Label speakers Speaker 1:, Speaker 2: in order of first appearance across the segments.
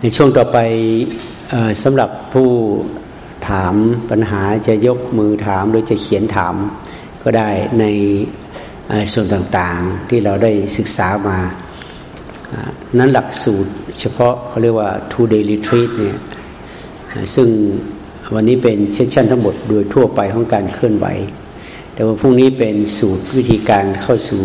Speaker 1: ในช่วงต่อไปสำหรับผู้ถามปัญหาจะยกมือถามหรือจะเขียนถามก็ได้ในส่วนต่างๆที่เราได้ศึกษามานั้นหลักสูตรเฉพาะเขาเรียกว่า two day retreat เนี่ยซึ่งวันนี้เป็นเชสชั่นทั้งหมดโดยทั่วไปของการเคลื่อนไหว แต่ว่าพรุ่งนี้เป็นสูตรวิธีการเข้าสู่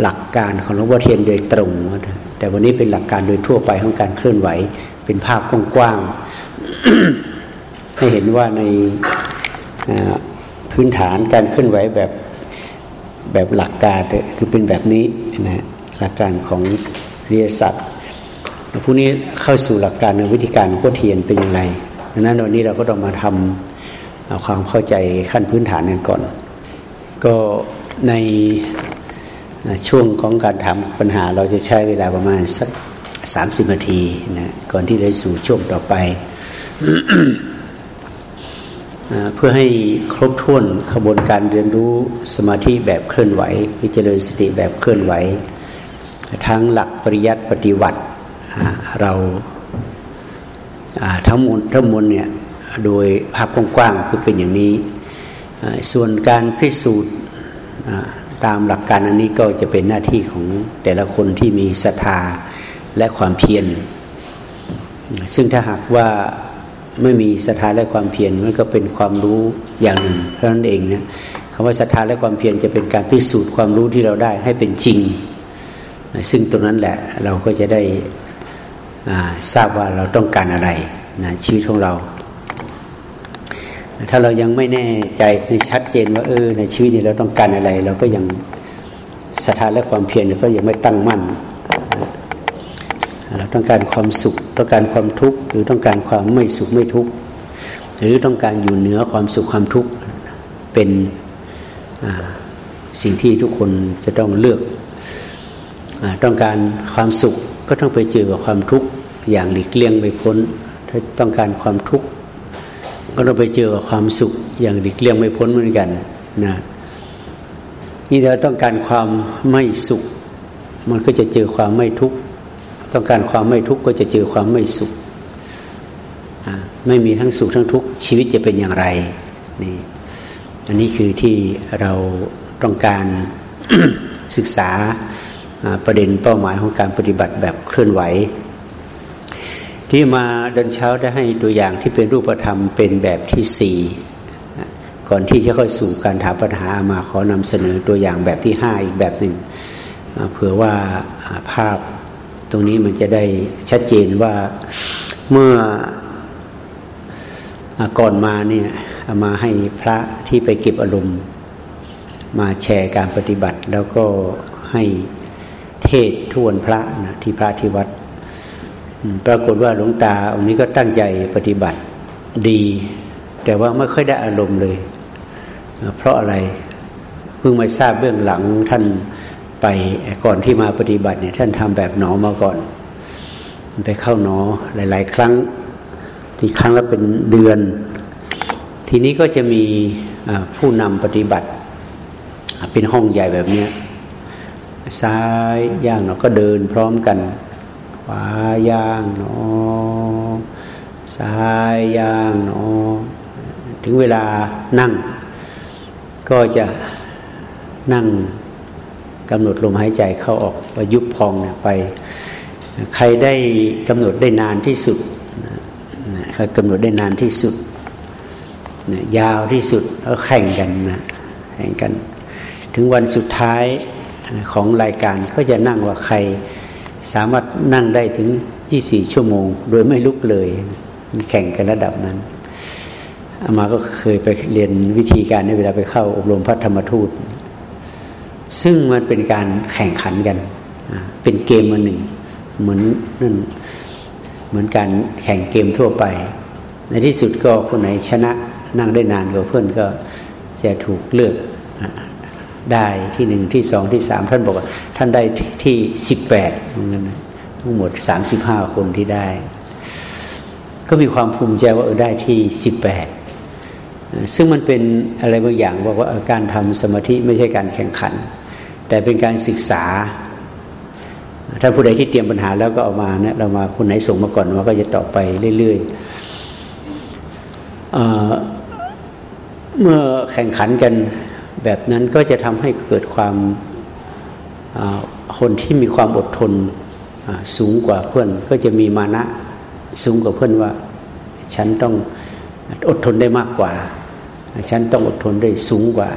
Speaker 1: หลักการของหลวงพ่อเทียนโดยตรงนะ แต่วันนี้เป็นหลักการโดยทั่วไปของการเคลื่อนไหว เป็นภาพกว้างๆให้เห็นว่าในพื้นฐานการเคลื่อนไหวแบบแบบหลักการคือเป็นแบบนี้นะหลักการของเรียสัตว์พวกนี้เข้าสู่หลักการในวิธีการของพ่อเทียนเป็นอย่างไรดังนั้นวันนี้เราก็ต้องมาทำความเข้าใจขั้นพื้นฐานกันก่อน ก็ใน ช่วงของการถามปัญหาเราจะใช้เวลาประมาณสักสามสิบนาทีนะก่อนที่จะสู่ช่วงต่อไป เพื่อให้ครบถ้วนขบวนการเรียนรู้สมาธิแบบเคลื่อนไหววิจารสติแบบเคลื่อนไหว ทั้งหลักปริยัติปฏิวัติเราทั้งหมดทั้งมวลเนี่ยโดยภาพกว้างๆคือเป็นอย่างนี้ ส่วนการพิสูจน์ ตามหลักการอันนี้ก็จะเป็นหน้าที่ของแต่ละคนที่มีศรัทธาและความเพียร ซึ่งถ้าหากว่าไม่มีศรัทธาและความเพียรมันก็เป็นความรู้อย่างหนึ่งเท่านั้นเองนะคำว่าศรัทธาและความเพียรจะเป็นการพิสูจน์ความรู้ที่เราได้ให้เป็นจริง ซึ่งตรงนั้นแหละเราก็จะได้ทราบว่าเราต้องการอะไรนะชีวิตของเรา ถ้าเรายังไม่แน่ใจไม่ชัดเจนว่าเออ ในชีวิตนี้เราต้องการอะไร เราก็ยังศรัทธาและความเพียรก็ยังไม่ตั้งมั่นเราต้องการความสุขต้องการความทุกข์หรือต้องการความไม่สุขไม่ทุกข์หรือต้องการอยู่เหนือความสุขความทุกข์เป็นสิ่งที่ทุกคนจะต้องเลือกอต้องการความสุขก็ต้องไปเจอกับความทุกข์อย่างหลีกเลี่ยงไม่พ้น ถ้าต้องการความทุกข์ ก็ต้องไปเจอกับความสุขอย่างหลีกเลี่ยงไม่พ้นเหมือนกันนะนี่เราต้องการความไม่สุข มันก็จะเจอความไม่ทุกข์ต้องการความไม่ทุกข์ก็จะเจอความไม่สุขไม่มีทั้งสุขทั้งทุกข์ชีวิตจะเป็นอย่างไรนี่อันนี้คือที่เราต้องการศึกษาประเด็นเป้าหมายของการปฏิบัติแบบเคลื่อนไหว ที่มาเดินเช้าได้ให้ตัวอย่างที่เป็นรูปธรรมเป็นแบบที่สี่ก่อนที่จะเข้าสู่การถามปัญหามาขอนำเสนอตัวอย่างแบบที่ห้าอีกแบบหนึ่งเผื่อว่าภาพตรงนี้มันจะได้ชัดเจนว่าเมื่อก่อนมาเนี่ยมาให้พระที่ไปเก็บอารมณ์ มาแชร์การปฏิบัติ แล้วก็ให้เทศทวนพระนะที่พระที่วัด ปรากฏว่าหลวงตาองค์นี้ก็ตั้งใจปฏิบัติดี แต่ว่าไม่ค่อยได้อารมณ์เลย เพราะอะไรเพิ่งมาทราบเบื้องหลังท่านไปก่อนที่มาปฏิบัติเนี่ยท่านทำแบบหนอมาก่อน ไปเข้าหนอหลาย ๆ ครั้ง ที่ครั้งละเป็นเดือน ทีนี้ก็จะมีผู้นำปฏิบัติ เป็นห้องใหญ่แบบนี้ซ้ายย่างเนาะก็เดินพร้อมกันาย่างนาะซ้ายย่างนาะถึงเวลานั่ง ก็จะนั่งกำหนดลมหายใจเข้าออกประยุบพองไป ใครได้กำหนดได้นานที่สุดใครกำหนดได้นานที่สุด ยาวที่สุดก็แข่งกันนะแข่งกัน ถึงวันสุดท้ายของรายการก็จะนั่งว่าใคร สามารถนั่งได้ถึง 24 ชั่วโมง โดยไม่ลุกเลยแข่งกันระดับนั้นอามาก็เคยไปเรียนวิธีการในเวลาไปเข้าอบรมพระธรรมทูต ซึ่งมันเป็นการแข่งขันกัน เป็นเกมมาหนึ่ง เหมือนนั่นเหมือนการแข่งเกมทั่วไป ในที่สุดก็คนไหนชนะนั่งได้นานกว่าเพื่อนก็จะถูกเลือก ได้ที่หนึ่งที่สองที่สามท่านบอกว่า ท่านได้ที่สิบแปดทั้งหมดสามสิบห้าคนที่ได้ ก็มีความภูมิใจว่าเออได้ที่สิบแปดซึ่งมันเป็นอะไรบางอย่างบอกว่าการทำสมาธิไม่ใช่การแข่งขัน แต่เป็นการศึกษา ถ้าผู้ใดที่เตรียมปัญหาแล้วก็เอามาเนี่ยเรามาคนไหนส่งมาก่อนเราก็จะตอบไปเรื่อยๆเมื่อแข่งขันกัน แบบนั้นก็จะทำให้เกิดความคนที่มีความอดทนสูงกว่าเพื่อน ก็จะมีมานะสูงกว่าเพื่อนว่า ฉันต้องอดทนได้มากกว่า ฉันต้องอดทนได้สูงกว่า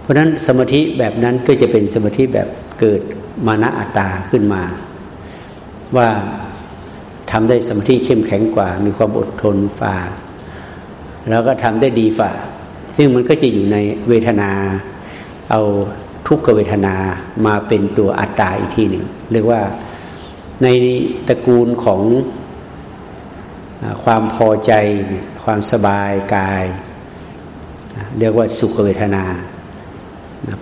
Speaker 1: เพราะนั้นสมาธิแบบนั้นก็จะเป็นสมาธิแบบเกิดมานะอัตตาขึ้นมา ว่าทำได้สมาธิเข้มแข็งกว่า มีความอดทนฝ่า แล้วก็ทำได้ดีฝ่า ซึ่งมันก็จะอยู่ในเวทนา เอาทุกขเวทนามาเป็นตัวอัตตาอีกทีหนึ่งเรียกว่าในตระกูลของความพอใจ ความสบายกาย เรียกว่าสุขเวทนา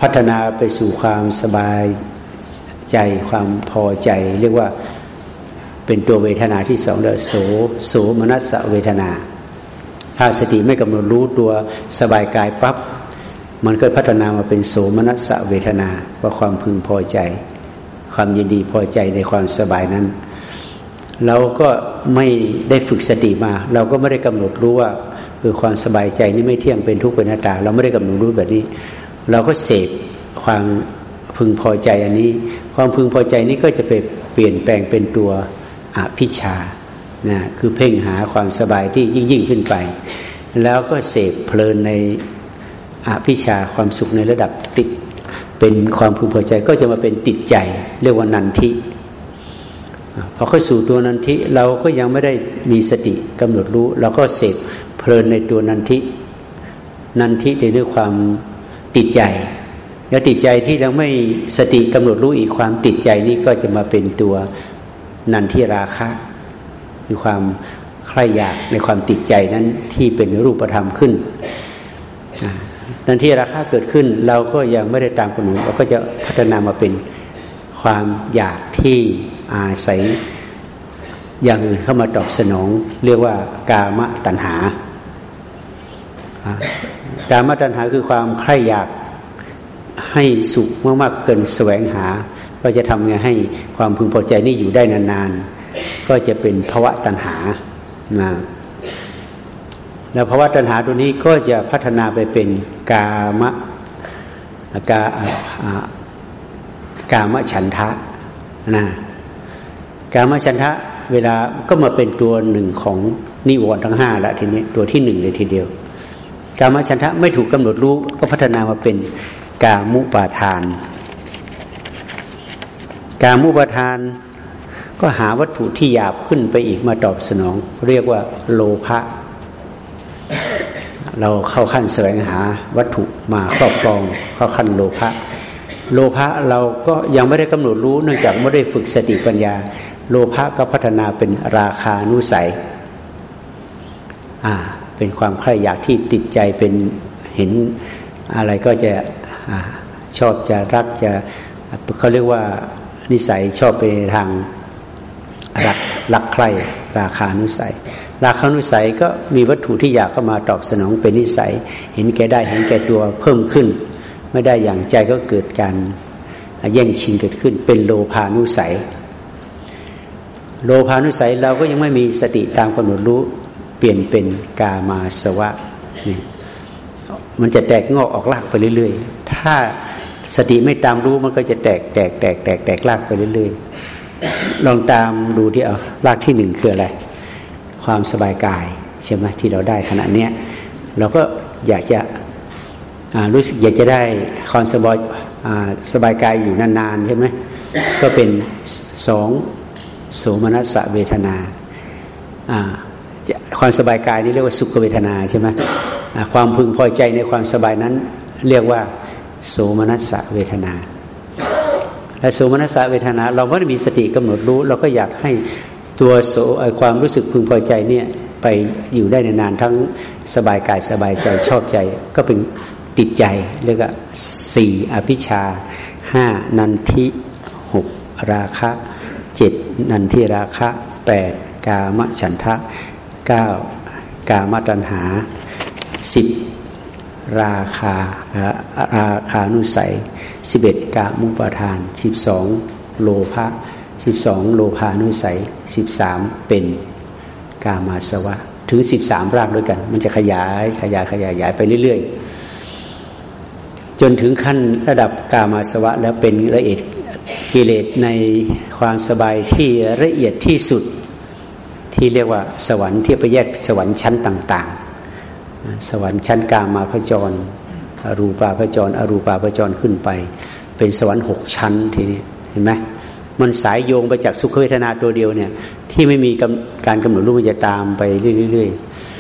Speaker 1: พัฒนาไปสู่ความสบายใจความพอใจ เรียกว่าเป็นตัวเวทนาที่สองเรียกโสโสมนัสเวทนา ถ้าสติไม่กำหนดรู้ตัวสบายกายปับ๊บมันก็พัฒนามาเป็นโสมนัสเวทนาว่าความพึงพอใจ ความยินดีพอใจในความสบายนั้น เราก็ไม่ได้ฝึกสติมา เราก็ไม่ได้กำหนดรู้ว่าคือความสบายใจนี่ไม่เที่ยงเป็นทุกข์เป็นหน้าตา เราไม่ได้กำหนดรู้แบบนี้ เราก็เสพความพึงพอใจอันนี้ ความพึงพอใจนี้ก็จะไปเปลี่ยนแปลงเป็นตัวอภิชา นะคือเพ่งหาความสบายที่ยิ่งยิ่งขึ้นไป แล้วก็เสพเพลินในอภิชาความสุขในระดับติด เป็นความพึงพอใจก็จะมาเป็นติดใจเรียกว่านันทิพอเข้าสู่ตัวนันทิเราก็ยังไม่ได้มีสติกำหนดรู้ เราก็เสพเพลินในตัวนันทินันทิในเรื่องความติดใจ แล้วติดใจที่เราไม่สติกำหนดรู้อีกความติดใจนี้ก็จะมาเป็นตัวนันทิราคะ มีความใคร่อยากในความติดใจนั้นที่เป็นรูปธรรมขึ้นนั่นที่ราคาเกิดขึ้นเราก็ยังไม่ได้ตามกำหนดเราก็จะพัฒนามาเป็นความอยากที่อาศัยอย่างอื่นเข้ามาตอบสนอง เรียกว่ากามตัณหา กามตัณหาคือความใคร่อยากให้สุขมากๆเกินแสวงหาก็จะทำไงให้ความพึงพอใจนี่อยู่ได้นานๆ ก็จะเป็นภาวะตัณหานะแล้วภาวะตัณหาตัวนี้ก็จะพัฒนาไปเป็นกามะกากามฉันทะนะกามฉันทะเวลาก็มาเป็นตัวหนึ่งของนิวรณ์ทั้งห้าละทีนี้ตัวที่หนึ่งเลยทีเดียว กามฉันทะไม่ถูกกำหนดรู้ก็พัฒนามาเป็นกามุปาทาน กามุปาทาน ก็หาวัตถุที่หยาบขึ้นไปอีกมาตอบสนอง เรียกว่าโลภะเราเข้าขั้นแสวงหาวัตถุมาครอบครองเข้าขั้นโลภะโลภะเราก็ยังไม่ได้กำหนดรู้เนื่องจากไม่ได้ฝึกสติปัญญา โลภะก็พัฒนาเป็นราคานุสัยอ่าเป็นความใคร่อยากที่ติดใจเป็นเห็นอะไรก็จะอชอบจะรักจะเขาเรียกว่านิสัยชอบไปทาง รักรักใคร่ราคานุสัย ราคานุสัยก็มีวัตถุที่อยากเข้ามาตอบสนองเป็นนิสัย เห็นแก่ได้เห็นแก่ตัวเพิ่มขึ้น ไม่ได้อย่างใจก็เกิดการแย่งชิงเกิดขึ้น เป็นโลภานุสัย โลภานุสัยเราก็ยังไม่มีสติตามกำหนดรู้เปลี่ยนเป็นกามาสวะนี่มันจะแตกงอกออกลากไปเรื่อย ๆ ถ้าสติไม่ตามรู้มันก็จะแตกแตกแตกแตกแตกลากไปเรื่อย ๆ ลองตามดูที่เอาลากที่หนึ่งคืออะไร ความสบายกายใช่ไหมที่เราได้ขณะเนี้ยเราก็อยากจะรู้สึกอยากจะได้ความสบายสบายกายอยู่นานๆใช่ไหมก็เป็นสองโสมนัสเวทนาความสบายกายนี่เรียกว่าสุขเวทนาใช่ไหมความพึงพอใจในความสบายนั้น เรียกว่า โสมนัสเวทนา และโสมนัสเวทนา เราไม่ได้มีสติกำหนดรู้ เราก็อยากให้ตัวโสความรู้สึกพึงพอใจเนี่ยไปอยู่ได้นานทั้งสบายกายสบายใจชอบใจ ก็เป็นติดใจเรียกว่าสี่อภิชาห้านันทิหกราคะเจ็ดนันทิราคะแปดกามฉันทะเก้ากามตัณหาสิบราคาราคานุสัย สิบเอ็ดกามุปทานสิบสองโลภะสิบสองโลภานุสัยสิบสามเป็นกามาสวะ ถึงสิบสามรากด้วยกัน มันจะขยายขยายขยายขยายไปเรื่อยๆ จนถึงขั้นระดับกามาสวะ แล้วเป็นละเอียดกิเลสในความสบายที่ละเอียดที่สุดที่เรียกว่าสวรรค์ที่ไปแยกสวรรค์ชั้นต่าง ๆ สวรรค์ชั้นกามาพจร อรูปาพระจร อรูปาพระจรขึ้นไป เป็นสวรรค์หกชั้นทีนี้เห็นไหมมันสายโยงไปจากสุขเวทนาตัวเดียวเนี่ย ที่ไม่มีการกำหนดรู้มันจะตามไปเรื่อย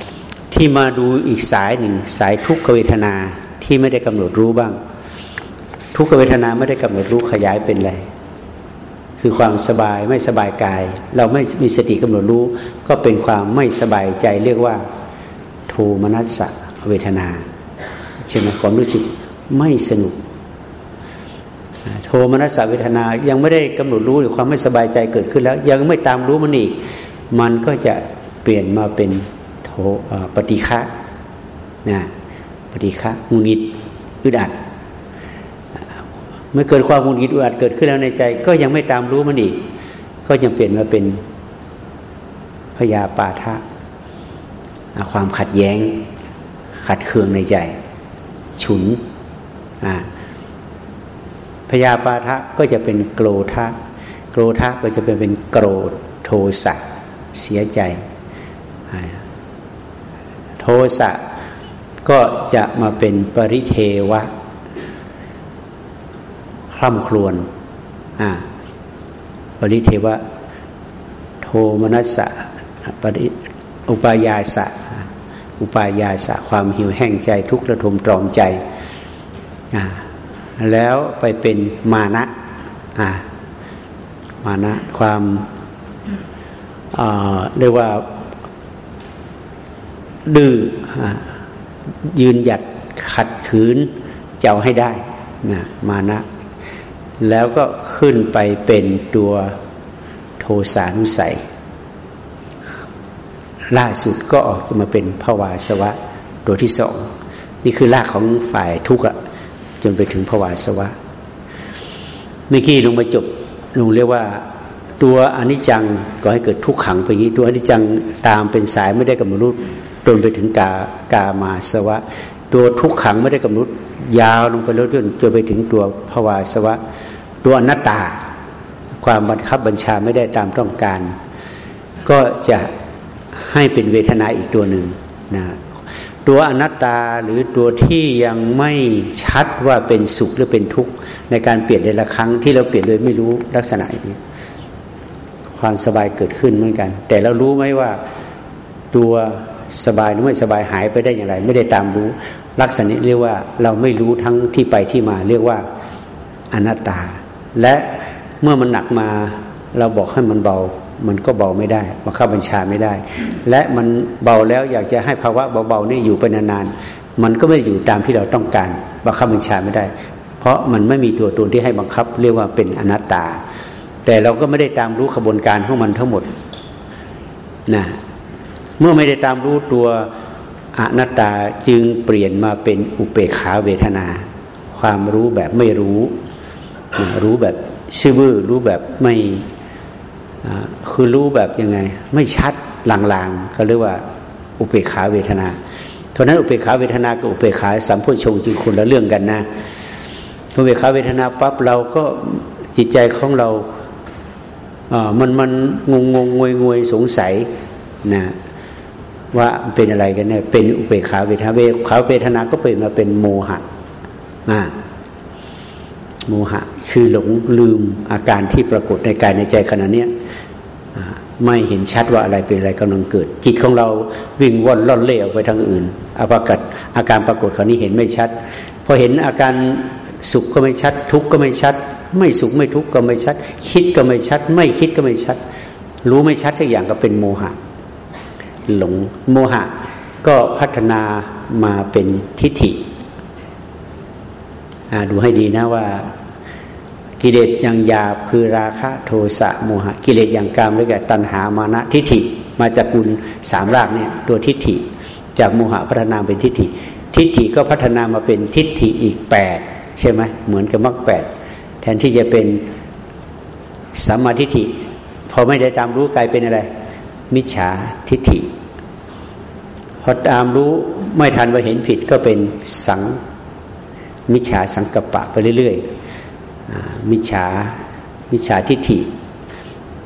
Speaker 1: ๆที่มาดูอีกสายหนึ่งสายทุกขเวทนาที่ไม่ได้กำหนดรู้บ้าง ทุกขเวทนาไม่ได้กำหนดรู้ขยายเป็นอะไรคือความสบายไม่สบายกาย เราไม่มีสติกำหนดรู้ ก็เป็นความไม่สบายใจเรียกว่าโทมนัสสะเวทนา ใช่ไหมความรู้สึกไม่สนุก โทมนัสเวทนายังไม่ได้กำหนดรู้หรือความไม่สบายใจเกิดขึ้นแล้ว ยังไม่ตามรู้มันอีก มันก็จะเปลี่ยนมาเป็นโทปฏิฆะนะปฏิฆะมุนิดอึดอัดเมื่อเกิดความมุนิดอุอัดเกิดขึ้นแล้วในใจ ก็ยังไม่ตามรู้มันอีก ก็ยังเปลี่ยนมาเป็นพยาปาทะความขัดแย้งขัดเคืองในใจ ฉุนพยาปาทะก็จะเป็นโกรธะโกรธะก็จะเป็นเป็นโกรธโทสะเสียใจ โทสะก็จะมาเป็นปริเทวะคร่ำครวญอ่าปริเทวะ โทมนัสสะปริอุปายาสะ อุปายาสะความหิวแห้งใจทุกข์ระทมตรอมใจ แล้วไปเป็นมานะมานะความเรียกว่าดื้อยืนหยัดขัดขืนเจ้าให้ได้นะมานะ แล้วก็ขึ้นไปเป็นตัวโทสานุสัย ล่าสุดก็ออกมาเป็นภาวาสวะตัวที่สองนี่คือรากของฝ่ายทุกข์จนไปถึงภาวาสวะเมื่อกี้ลงมาจบลงเรียกว่า ตัวอนิจจังก็ให้เกิดทุกขังไปงี้ ตัวอนิจจังตามเป็นสายไม่ได้กำหนดจนไปถึงกากามาสวะ ตัวทุกขังไม่ได้กำหนดยาวลงไปเรื่อยๆจนไปถึงตัวภาวาสวะ ตัวอนัตตา ความบังคับบัญชาไม่ได้ตามต้องการ ก็จะ ให้เป็นเวทนาอีกตัวหนึ่งนะตัวอนัตตาหรือตัวที่ยังไม่ชัดว่าเป็นสุขหรือเป็นทุกข์ในการเปลี่ยนในละครั้งที่เราเปลี่ยนโดยไม่รู้ลักษณะนี้ ความสบายเกิดขึ้นเหมือนกัน แต่เรารู้ไหมว่าตัวสบายหรือไม่สบายหายไปได้อย่างไร ไม่ได้ตามรู้ ลักษณะเรียกว่าเราไม่รู้ทั้งที่ไปที่มาเรียกว่าอนัตตา และเมื่อมันหนักมาเราบอกให้มันเบา มันก็เบาไม่ได้มาเข้าบัญชาไม่ได้ และมันเบาแล้วอยากจะให้ภาวะเบาๆนี่อยู่ไปนานๆมันก็ไม่อยู่ตามที่เราต้องการบังคับบัญชาไม่ได้ เพราะมันไม่มีตัวตนที่ให้บังคับ เรียกว่าเป็นอนัตตา แต่เราก็ไม่ได้ตามรู้ขบวนการของมันทั้งหมดนะเมื่อไม่ได้ตามรู้ตัวอนัตตาจึงเปลี่ยนมาเป็นอุเปขาเวทนา ความรู้แบบไม่รู้ รู้แบบชื่อบื้อรู้แบบไม่ คือรู้แบบยังไง ไม่ชัดลางๆก็เรียกว่าอุเบกขาเวทนาเพราะนั้นอุเบกขาเวทนากับอุเบกขาสัมพุชงจึงคนละเรื่องกันนะอุเบกขาเวทนาปั๊บเราก็จิตใจของเราอ่ามันมันงงงงวยงวยสงสัยนะว่าเป็นอะไรกันเนี่ยเป็นอุเบกขาเวทนาเวขาเวทนาก็เปลี่ยนมาเป็นโมหะอ่า โมหะ คือหลงลืมอาการที่ปรากฏในกายในใจขณะนี้ไม่เห็นชัดว่าอะไรเป็นอะไรกำลังเกิด จิตของเราวิ่งว่อนล่อนเล่ออกไปทางอื่นอาปากัดอาการปรากฏคราวนี้เห็นไม่ชัดพอเห็นอาการสุขก็ไม่ชัด ทุกข์ก็ไม่ชัด ไม่สุขไม่ทุกข์ก็ไม่ชัด คิดก็ไม่ชัด ไม่คิดก็ไม่ชัด รู้ไม่ชัดทุกอย่างก็เป็นโมหะ หลงโมหะ ก็พัฒนามาเป็นทิฏฐิ ดูให้ดีนะว่า กิเลสอย่างหยาบคือราคะโทสะโมหะ กิเลสอย่างกามได้แก่ตัณหามานะทิฏฐิ มาจากกุลสามรากเนี่ยตัวทิฏฐิ จากโมหะพัฒนาเป็นทิฏฐิ ทิฏฐิก็พัฒนามาเป็นทิฏฐิอีกแปดใช่ไหมเหมือนกับมรรคแปดแทนที่จะเป็นสัมมาทิฏฐิพอไม่ได้ตามรู้กลายเป็นอะไร มิจฉาทิฏฐิพอตามรู้ไม่ทันว่าเห็นผิดก็เป็นสัง มิจฉาสังกปะไปเรื่อยๆมิจฉามิจฉาทิฏฐิ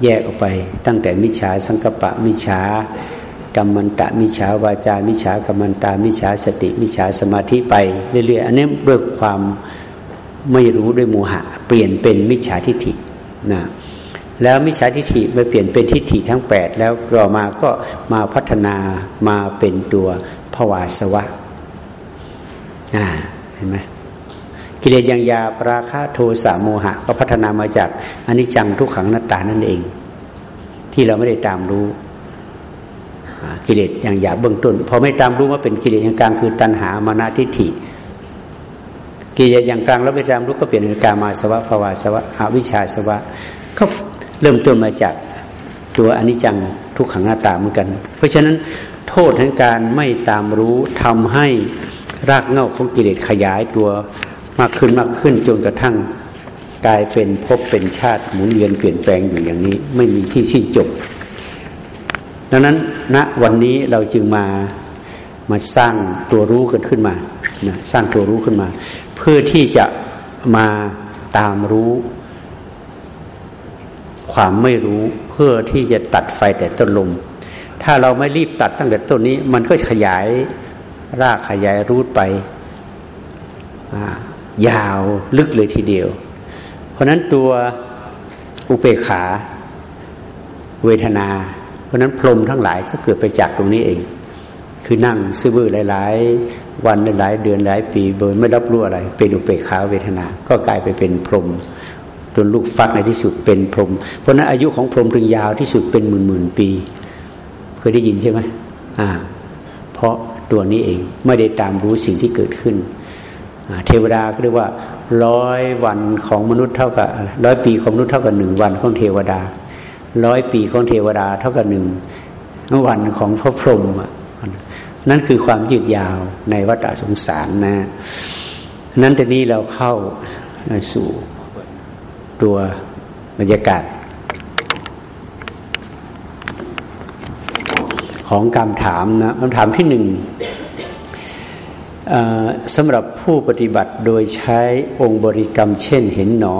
Speaker 1: แยกออกไป ตั้งแต่มิจฉาสังกปะ มิจฉากรรมันตะมิจฉาวาจา มิจฉากรรมันตามิจฉาสติ มิจฉาสมาธิไปเรื่อยๆ อันนี้ด้วยความไม่รู้ด้วยโมหะ เปลี่ยนเป็นมิจฉาทิฏฐินะแล้วมิจฉาทิฏฐิมาเปลี่ยนเป็นทิฏฐิทั้งแปดแล้วต่อมาก็มาพัฒนามาเป็นตัวภวาสวะอ่าเห็นไหม กิเลสอยังยาปราคะโทสะโมหะ ก็พัฒนามาจากอนิจจังทุกขังนัตตานั่นเอง ที่เราไม่ได้ตามรู้กิเลสอย่างหยาบเบื้องต้นพอไม่ตามรู้ว่าเป็นกิเลสอย่างกลางคือตัณหามานาทิฏฐิกิเลสอย่างกลางแล้วไปตามรู้ก็เปลี่ยนเป็นกามาสวะภาวาสวะอวิชชาสวะก็เริ่มต้นมาจากตัวอนิจจังทุกขังหน้าตาเหมือนกัน เพราะฉะนั้นโทษทั้งการไม่ตามรู้ทำให้รากเหง้าของกิเลสขยายตัว มากขึ้นมากขึ้นจนกระทั่งกลายเป็นภพเป็นชาติหมุนเวียนเปลี่ยนแปลงอยู่อย่างนี้ ไม่มีที่สิ้นจบ ดังนั้นณนะวันนี้เราจึงมามาสร้างตัวรู้กันขึ้นมานะสร้างตัวรู้ขึ้นมา เพื่อที่จะมาตามรู้ ความไม่รู้เพื่อที่จะตัดไฟแต่ต้นลม ถ้าเราไม่รีบตัดตั้งแต่ต้นนี้ มันก็ขยายรากขยายรูดไป ยาวลึกเลยทีเดียว เพราะนั้นตัวอุเปขา เวทนา เพราะนั้นพรมทั้งหลายก็เกิดไปจากตรงนี้เอง คือนั่งซื่อหลาย ๆ วันหลายเดือนหลายปีเบิร์ไม่รับรู้อะไร เป็นอุเปขาเวทนา ก็กลายไปเป็นพรมจนลูกฟักในที่สุดเป็นพรหมเพราะนั้นอายุของพรหมถึงยาวที่สุดเป็นหมื่นหมื่นปี เคยได้ยินใช่ไหมอ่า เพราะตัวนี้เองไม่ได้ตามรู้สิ่งที่เกิดขึ้น เทวดาก็เรียกว่าร้อยวันของมนุษย์เท่ากับร้อยปีของมนุษย์เท่ากับหนึ่งวันของเทวดาร้อยปีของเทวดาเท่ากับหนึ่งวันของพระพรหมนั่นคือความยืดยาวในวัฏสงสารนะ นั้นแต่นี้เราเข้าสู่ตัวบรรยากาศ ของคำถามนะคำถามที่หนึ่ง สำหรับผู้ปฏิบัติโดยใช้องค์บริกรรม เช่นเห็นหนอ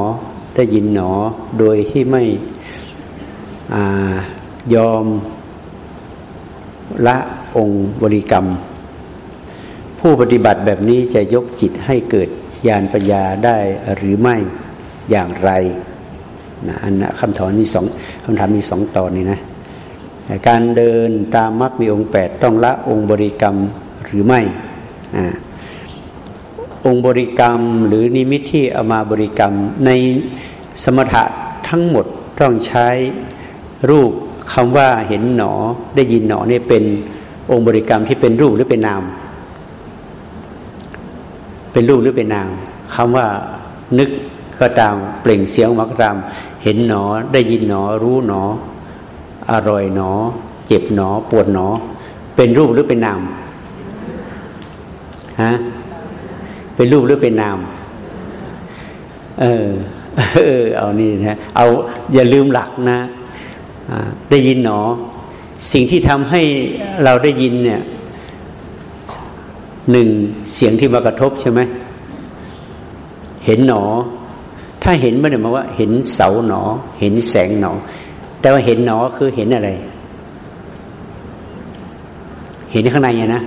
Speaker 1: ได้ยินหนอ โดยที่ไม่อยอมละองค์บริกรรม ผู้ปฏิบัติแบบนี้จะยกจิตให้เกิดญาณปัญญาได้หรือไม่อย่างไรนะอันนะคำถามมีสองคำถามมีสองตอนนี้นะการเดินตามมรรคมีองค์แปดต้องละองค์บริกรรมหรือไม่ องค์บริกรรมหรือนิมิตที่เอามาบริกรรม ในสมถะทั้งหมดต้องใช้รูปคำว่าเห็นหนอได้ยินหนอเนี่ยเป็นองค์บริกรรมที่เป็นรูปหรือเป็นนาม เป็นรูปหรือเป็นนามคำว่านึกก็ตามเปล่งเสียงมาก็ตามเห็นหนอได้ยินหนอ รู้หนอ อร่อยหนอ เจ็บหนอ ปวดหนอ เป็นรูปหรือเป็นนาม ฮะเป็นรูปหรือเป็นนาม เออ เออ เอานี่นะเอาอย่าลืมหลักนะได้ยินหนอ สิ่งที่ทำให้เราได้ยินเนี่ยหนึ่งเสียงที่มากระทบใช่ไหมเห็นหนอ ถ้าเห็นไม่ได้มาว่า เห็นเสาหนอ เห็นแสงหนอ แต่ว่าเห็นหนอคือเห็นอะไร เห็นข้างในไงนะ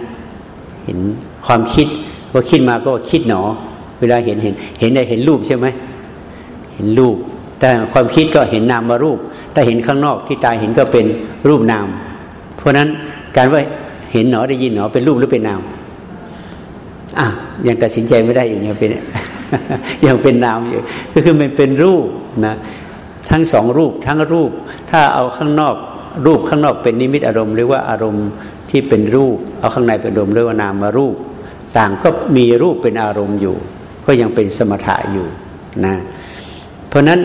Speaker 1: เห็น ความคิดว่าคิดมาก็คิดหนอ เวลาเห็นเห็น เห็นได้เห็นรูปใช่ไหมเห็นรูป แต่ความคิดก็เห็นนามมารูปถ้าเห็นข้างนอกที่ตาเห็นก็เป็นรูปนาม เพราะนั้นการว่าเห็นหนอได้ยินหนอเป็นรูปหรือเป็นนามอะยังตัดสินใจไม่ได้อย่างเงี้เป็นยังเป็นนามอยู่ ก็คือมันเป็นรูปนะทั้งสองรูปทั้งรูป ถ้าเอาข้างนอก รูปข้างนอกเป็นนิมิตอารมณ์หรือว่าอารมณ์ที่เป็นรูป เอาข้างในเป็นอารมณ์เรียกว่านามารูป ต่างก็มีรูปเป็นอารมณ์อยู่ ก็ยังเป็นสมถะอยู่นะเพราะนั้น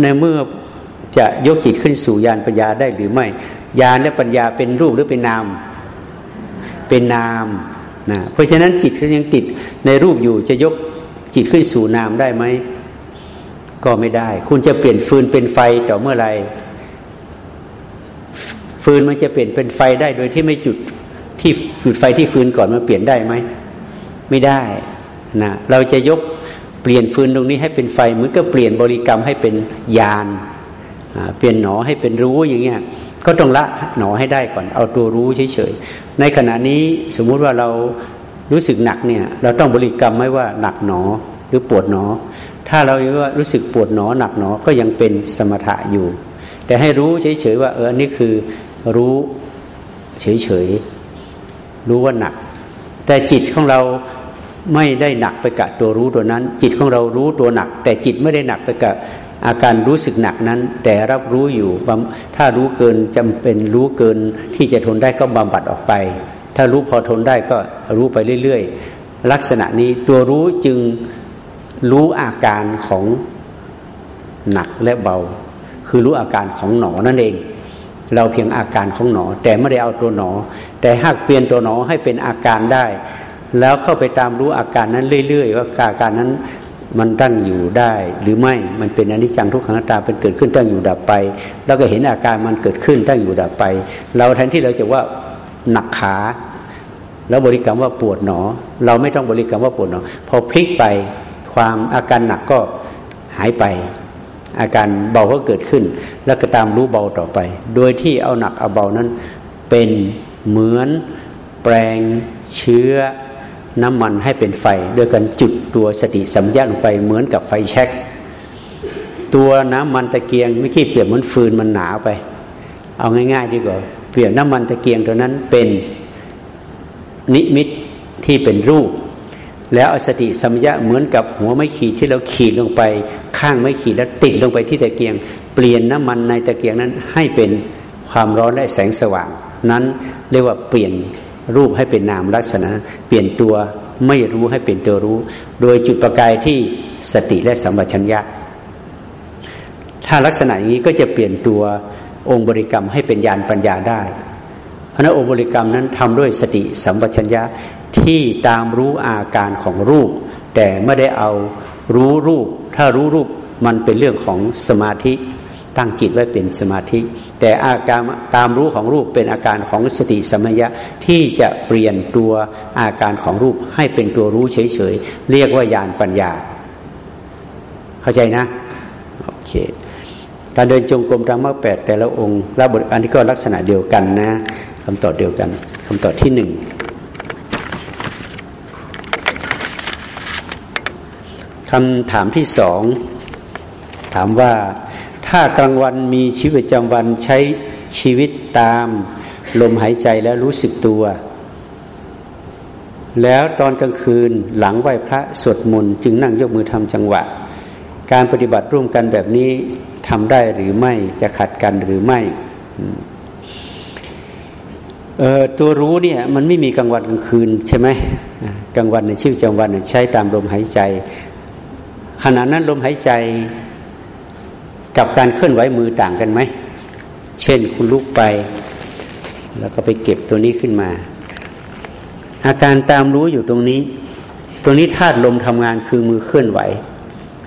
Speaker 1: ในเมื่อจะยกจิตขึ้นสู่ญาณปัญญาได้หรือไม่ญาณและปัญญาเป็นรูปหรือเป็นนาม เป็นนามนะเพราะฉะนั้นจิตเขายังติดในรูปอยู่จะยกจิตขึ้นสู่นามได้ไหมก็ไม่ได้ คุณจะเปลี่ยนฟืนเป็นไฟต่อเมื่อไหร่ฟืนมันจะเปลี่ยนเป็นไฟได้โดยที่ไม่จุดที่จุดไฟที่ฟืนก่อนมาเปลี่ยนได้ไหม ไม่ได้นะเราจะยกเปลี่ยนฟืนตรงนี้ให้เป็นไฟเหมือนกับเปลี่ยนบริกรรมให้เป็นยานเปลี่ยนหนอให้เป็นรู้อย่างเงี้ยก็ต้องละหนอให้ได้ก่อน เอาตัวรู้เฉยๆในขณะนี้สมมุติว่าเรารู้สึกหนักเนี่ย เราต้องบริกรรมไม่ว่าหนักหนอหรือปวดหนอ ถ้าเราว่ารู้สึกปวดหนอหนักหนอก็ยังเป็นสมถะอยู่ แต่ให้รู้เฉยๆว่าเอออันนี้คือรู้เฉยๆรู้ว่าหนัก แต่จิตของเราไม่ได้หนักไปกับตัวรู้ตัวนั้น จิตของเรารู้ตัวหนัก แต่จิตไม่ได้หนักไปกับอาการรู้สึกหนักนั้น แต่รับรู้อยู่ถ้ารู้เกินจำเป็นรู้เกินที่จะทนได้ก็บำบัดออกไป ถ้ารู้พอทนได้ก็รู้ไปเรื่อยๆ ลักษณะนี้ตัวรู้จึงรู้อาการของหนักและเบา คือรู้อาการของหนอนั่นเอง เราเพียงอาการของหนอ แต่ไม่ได้เอาตัวหนอ แต่หากเปลี่ยนตัวหนอให้เป็นอาการได้ แล้วเข้าไปตามรู้อาการนั้นเรื่อย ๆ ว่าอาการนั้นมันตั้งอยู่ได้ หรือไม่มันเป็นอนิจจังทุกขังตาเป็นเกิดขึ้นตั้งอยู่ดับไป แล้วก็เห็นอาการมันเกิดขึ้นตั้งอยู่ดับไป เราแทนที่เราจะว่าหนักขา แล้วบริกรรมว่าปวดหนอ เราไม่ต้องบริกรรมว่าปวดหนอ พอพลิกไปความอาการหนักก็หายไป อาการเบาก็เกิดขึ้น แล้วก็ตามรู้เบาต่อไป โดยที่เอาหนักเอาเบานั้น เป็นเหมือนแปลงเชื้อน้ำมันให้เป็นไฟโดยการจุดตัวสติสัมยาลงไปเหมือนกับไฟแช็กตัวน้ำมันตะเกียงไม่คิดเปรียบเหมือนฟืนมันหนาไป เอาง่าย ๆ ดีกว่าเปลี่ยนน้ำมันตะเกียงตัวนั้นเป็นนิมิตที่เป็นรูป แล้วอสติสัมยาเหมือนกับหัวไม้ขีดที่เราขีดลงไป ข้างไม้ขีดแล้วติดลงไปที่ตะเกียง เปลี่ยนน้ำมันในตะเกียงนั้นให้เป็นความร้อนและแสงสว่าง นั้นเรียกว่าเปลี่ยนรูปให้เป็นนามลักษณะ เปลี่ยนตัวไม่รู้ให้เป็นตัวรู้ โดยจุดประกายที่สติและสัมปชัญญะ ถ้าลักษณะอย่างนี้ก็จะเปลี่ยนตัวองค์บริกรรมให้เป็นญาณปัญญาได้ เพราะนั้นองค์บริกรรมนั้นทำด้วยสติสัมปชัญญะ ที่ตามรู้อาการของรูป แต่ไม่ได้เอารู้รูป ถ้ารู้รูปมันเป็นเรื่องของสมาธิตั้งจิตไว้เป็นสมาธิ แต่อาการตามรู้ของรูปเป็นอาการของสติสมัยะที่จะเปลี่ยนตัวอาการของรูปให้เป็นตัวรู้เฉยๆ เรียกว่าญาณปัญญา เข้าใจนะโอเคการเดินจงกรมทางมรรคแปดแต่ละองค์ละบทอันนี้ก็ลักษณะเดียวกันนะคำตอบเดียวกันคำตอบที่หนึ่ง คำถามที่สองถามว่าถ้ากลางวันมีชีวิตประจำวันใช้ชีวิตตามลมหายใจแล้วรู้สึกตัว แล้วตอนกลางคืนหลังไหว้พระสวดมนต์จึงนั่งยกมือทำจังหวะ การปฏิบัติร่วมกันแบบนี้ทำได้หรือไม่จะขัดกันหรือไม่ตัวรู้เนี่ยมันไม่มีกลางวันกลางคืนใช่ไหมกลางวันในชีวิตประจำวันใช้ตามลมหายใจ ขณะนั้นลมหายใจกับการเคลื่อนไหวมือต่างกันไหม เช่นคุณลุกไป แล้วก็ไปเก็บตัวนี้ขึ้นมา อาการตามรู้อยู่ตรงนี้ ตรงนี้ธาตุลมทำงานคือมือเคลื่อนไหว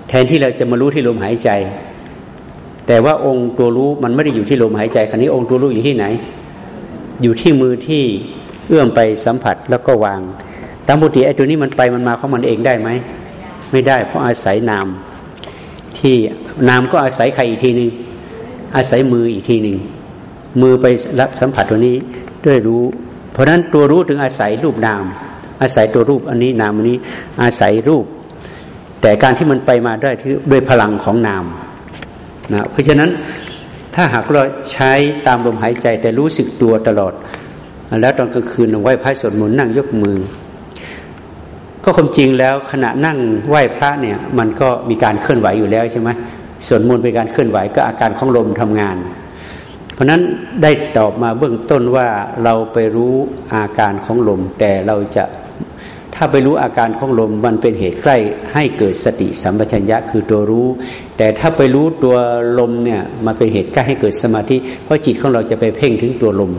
Speaker 1: แทนที่เราจะมารู้ที่ลมหายใจ แต่ว่าองค์ตัวรู้มันไม่ได้อยู่ที่ลมหายใจคราวนี้องค์ตัวรู้อยู่ที่ไหน อยู่ที่มือที่เอื้อมไปสัมผัสแล้วก็วางตามปกติไอ้ตัวนี้มันไปมันมาของมันเองได้ไหม ไม่ได้ เพราะอาศัยนาม ที่นามก็อาศัยใครอีกทีหนึ่งอาศัยมืออีกทีหนึ่งมือไปรับสัมผัสตัวนี้ด้วยรู้ เพราะฉะนั้นตัวรู้ถึงอาศัยรูปนาม อาศัยตัวรูปอันนี้นามอันนี้อาศัยรูป แต่การที่มันไปมาได้ด้วยพลังของนามนะเพราะฉะนั้นถ้าหากเราใช้ตามลมหายใจแต่รู้สึกตัวตลอด แล้วตอนกลางคืนไหว้พระสวดมนต์นั่งยกมือ ก็ความจริงแล้วขณะนั่งไหว้พระเนี่ยมันก็มีการเคลื่อนไหวอยู่แล้วใช่ไหมส่วนมนต์เป็นการเคลื่อนไหวก็อาการของลมทำงาน เพราะนั้นได้ตอบมาเบื้องต้นว่าเราไปรู้อาการของลม แต่เราจะถ้าไปรู้อาการของลมมันเป็นเหตุใกล้ให้เกิดสติสัมปชัญญะคือตัวรู้ แต่ถ้าไปรู้ตัวลมเนี่ยมันเป็นเหตุใกล้ให้เกิดสมาธิเพราะจิตของเราจะไปเพ่งถึงตัวลม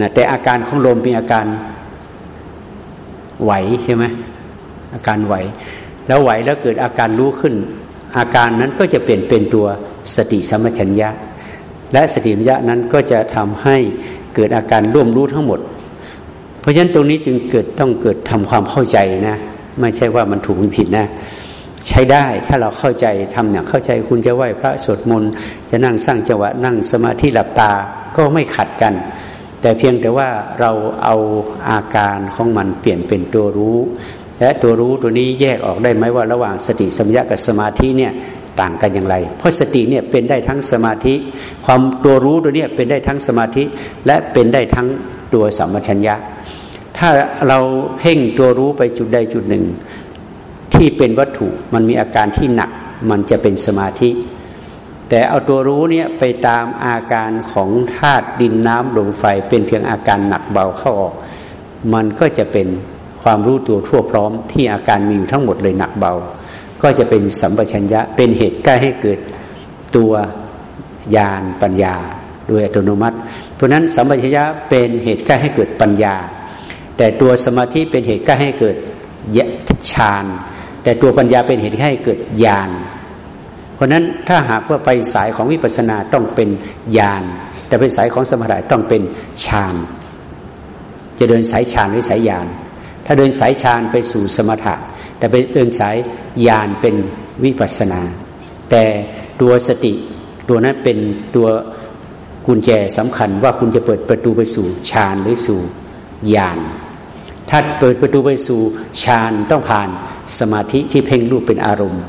Speaker 1: นะแต่อาการของลมเป็นอาการ ไหวใช่ไหมอาการไหว แล้วไหวแล้วเกิดอาการรู้ขึ้น อาการนั้นก็จะเปลี่ยนเป็นตัวสติสัมปชัญญะ และสติสัมปชัญญะนั้นก็จะทำให้เกิดอาการร่วมรู้ทั้งหมด เพราะฉะนั้นตรงนี้จึงเกิดต้องเกิดทำความเข้าใจนะไม่ใช่ว่ามันถูกผิดนะใช้ได้ถ้าเราเข้าใจทำอย่างเข้าใจคุณจะไหว้พระสวดมนต์จะนั่งสร้างจังหวะนั่งสมาธิหลับตาก็ไม่ขัดกัน แต่เพียงแต่ว่าเราเอาอาการของมันเปลี่ยนเป็นตัวรู้ และตัวรู้ตัวนี้แยกออกได้ไหมว่าระหว่างสติสัมยากับสมาธิเนี่ยต่างกันอย่างไร เพราะสติเนี่ยเป็นได้ทั้งสมาธิ ความตัวรู้ตัวนี้เป็นได้ทั้งสมาธิ และเป็นได้ทั้งตัวสัมปชัญญะ ถ้าเราเพ่งตัวรู้ไปจุดใดจุดหนึ่ง ที่เป็นวัตถุมันมีอาการที่หนัก มันจะเป็นสมาธิ แต่เอาตัวรู้เนี่ยไปตามอาการของธาตุดินน้ำลมไฟ เป็นเพียงอาการหนักเบาเข้าออก มันก็จะเป็นความรู้ตัวทั่วพร้อมที่อาการมีอยู่ทั้งหมดเลยหนักเบา ก็จะเป็นสัมปชัญญะเป็นเหตุใกล้ให้เกิดตัวญาณปัญญาโดยอัตโนมัติ เพราะนั้นสัมปชัญญะเป็นเหตุใกล้ให้เกิดปัญญา แต่ตัวสมาธิเป็นเหตุใกล้ให้เกิดฌานแต่ตัวปัญญาเป็นเหตุให้เกิดญาณ ราะนั้นถ้าหากว่าไปสายของวิปัสสนาต้องเป็นญาณแต่ไปสายของสมถะต้องเป็นฌานจะเดินสายฌานหรือสายญาณถ้าเดินสายฌานไปสู่สมถะ แต่ไปเดินสายญาณเป็นวิปัสสนา แต่ตัวสติตัวนั้นเป็นตัวกุญแจสำคัญว่าคุณจะเปิดประตูไปสู่ฌานหรือสู่ญาณถ้าเปิดประตูไปสู่ฌานต้องผ่านสมาธิที่เพ่งรูปเป็นอารมณ์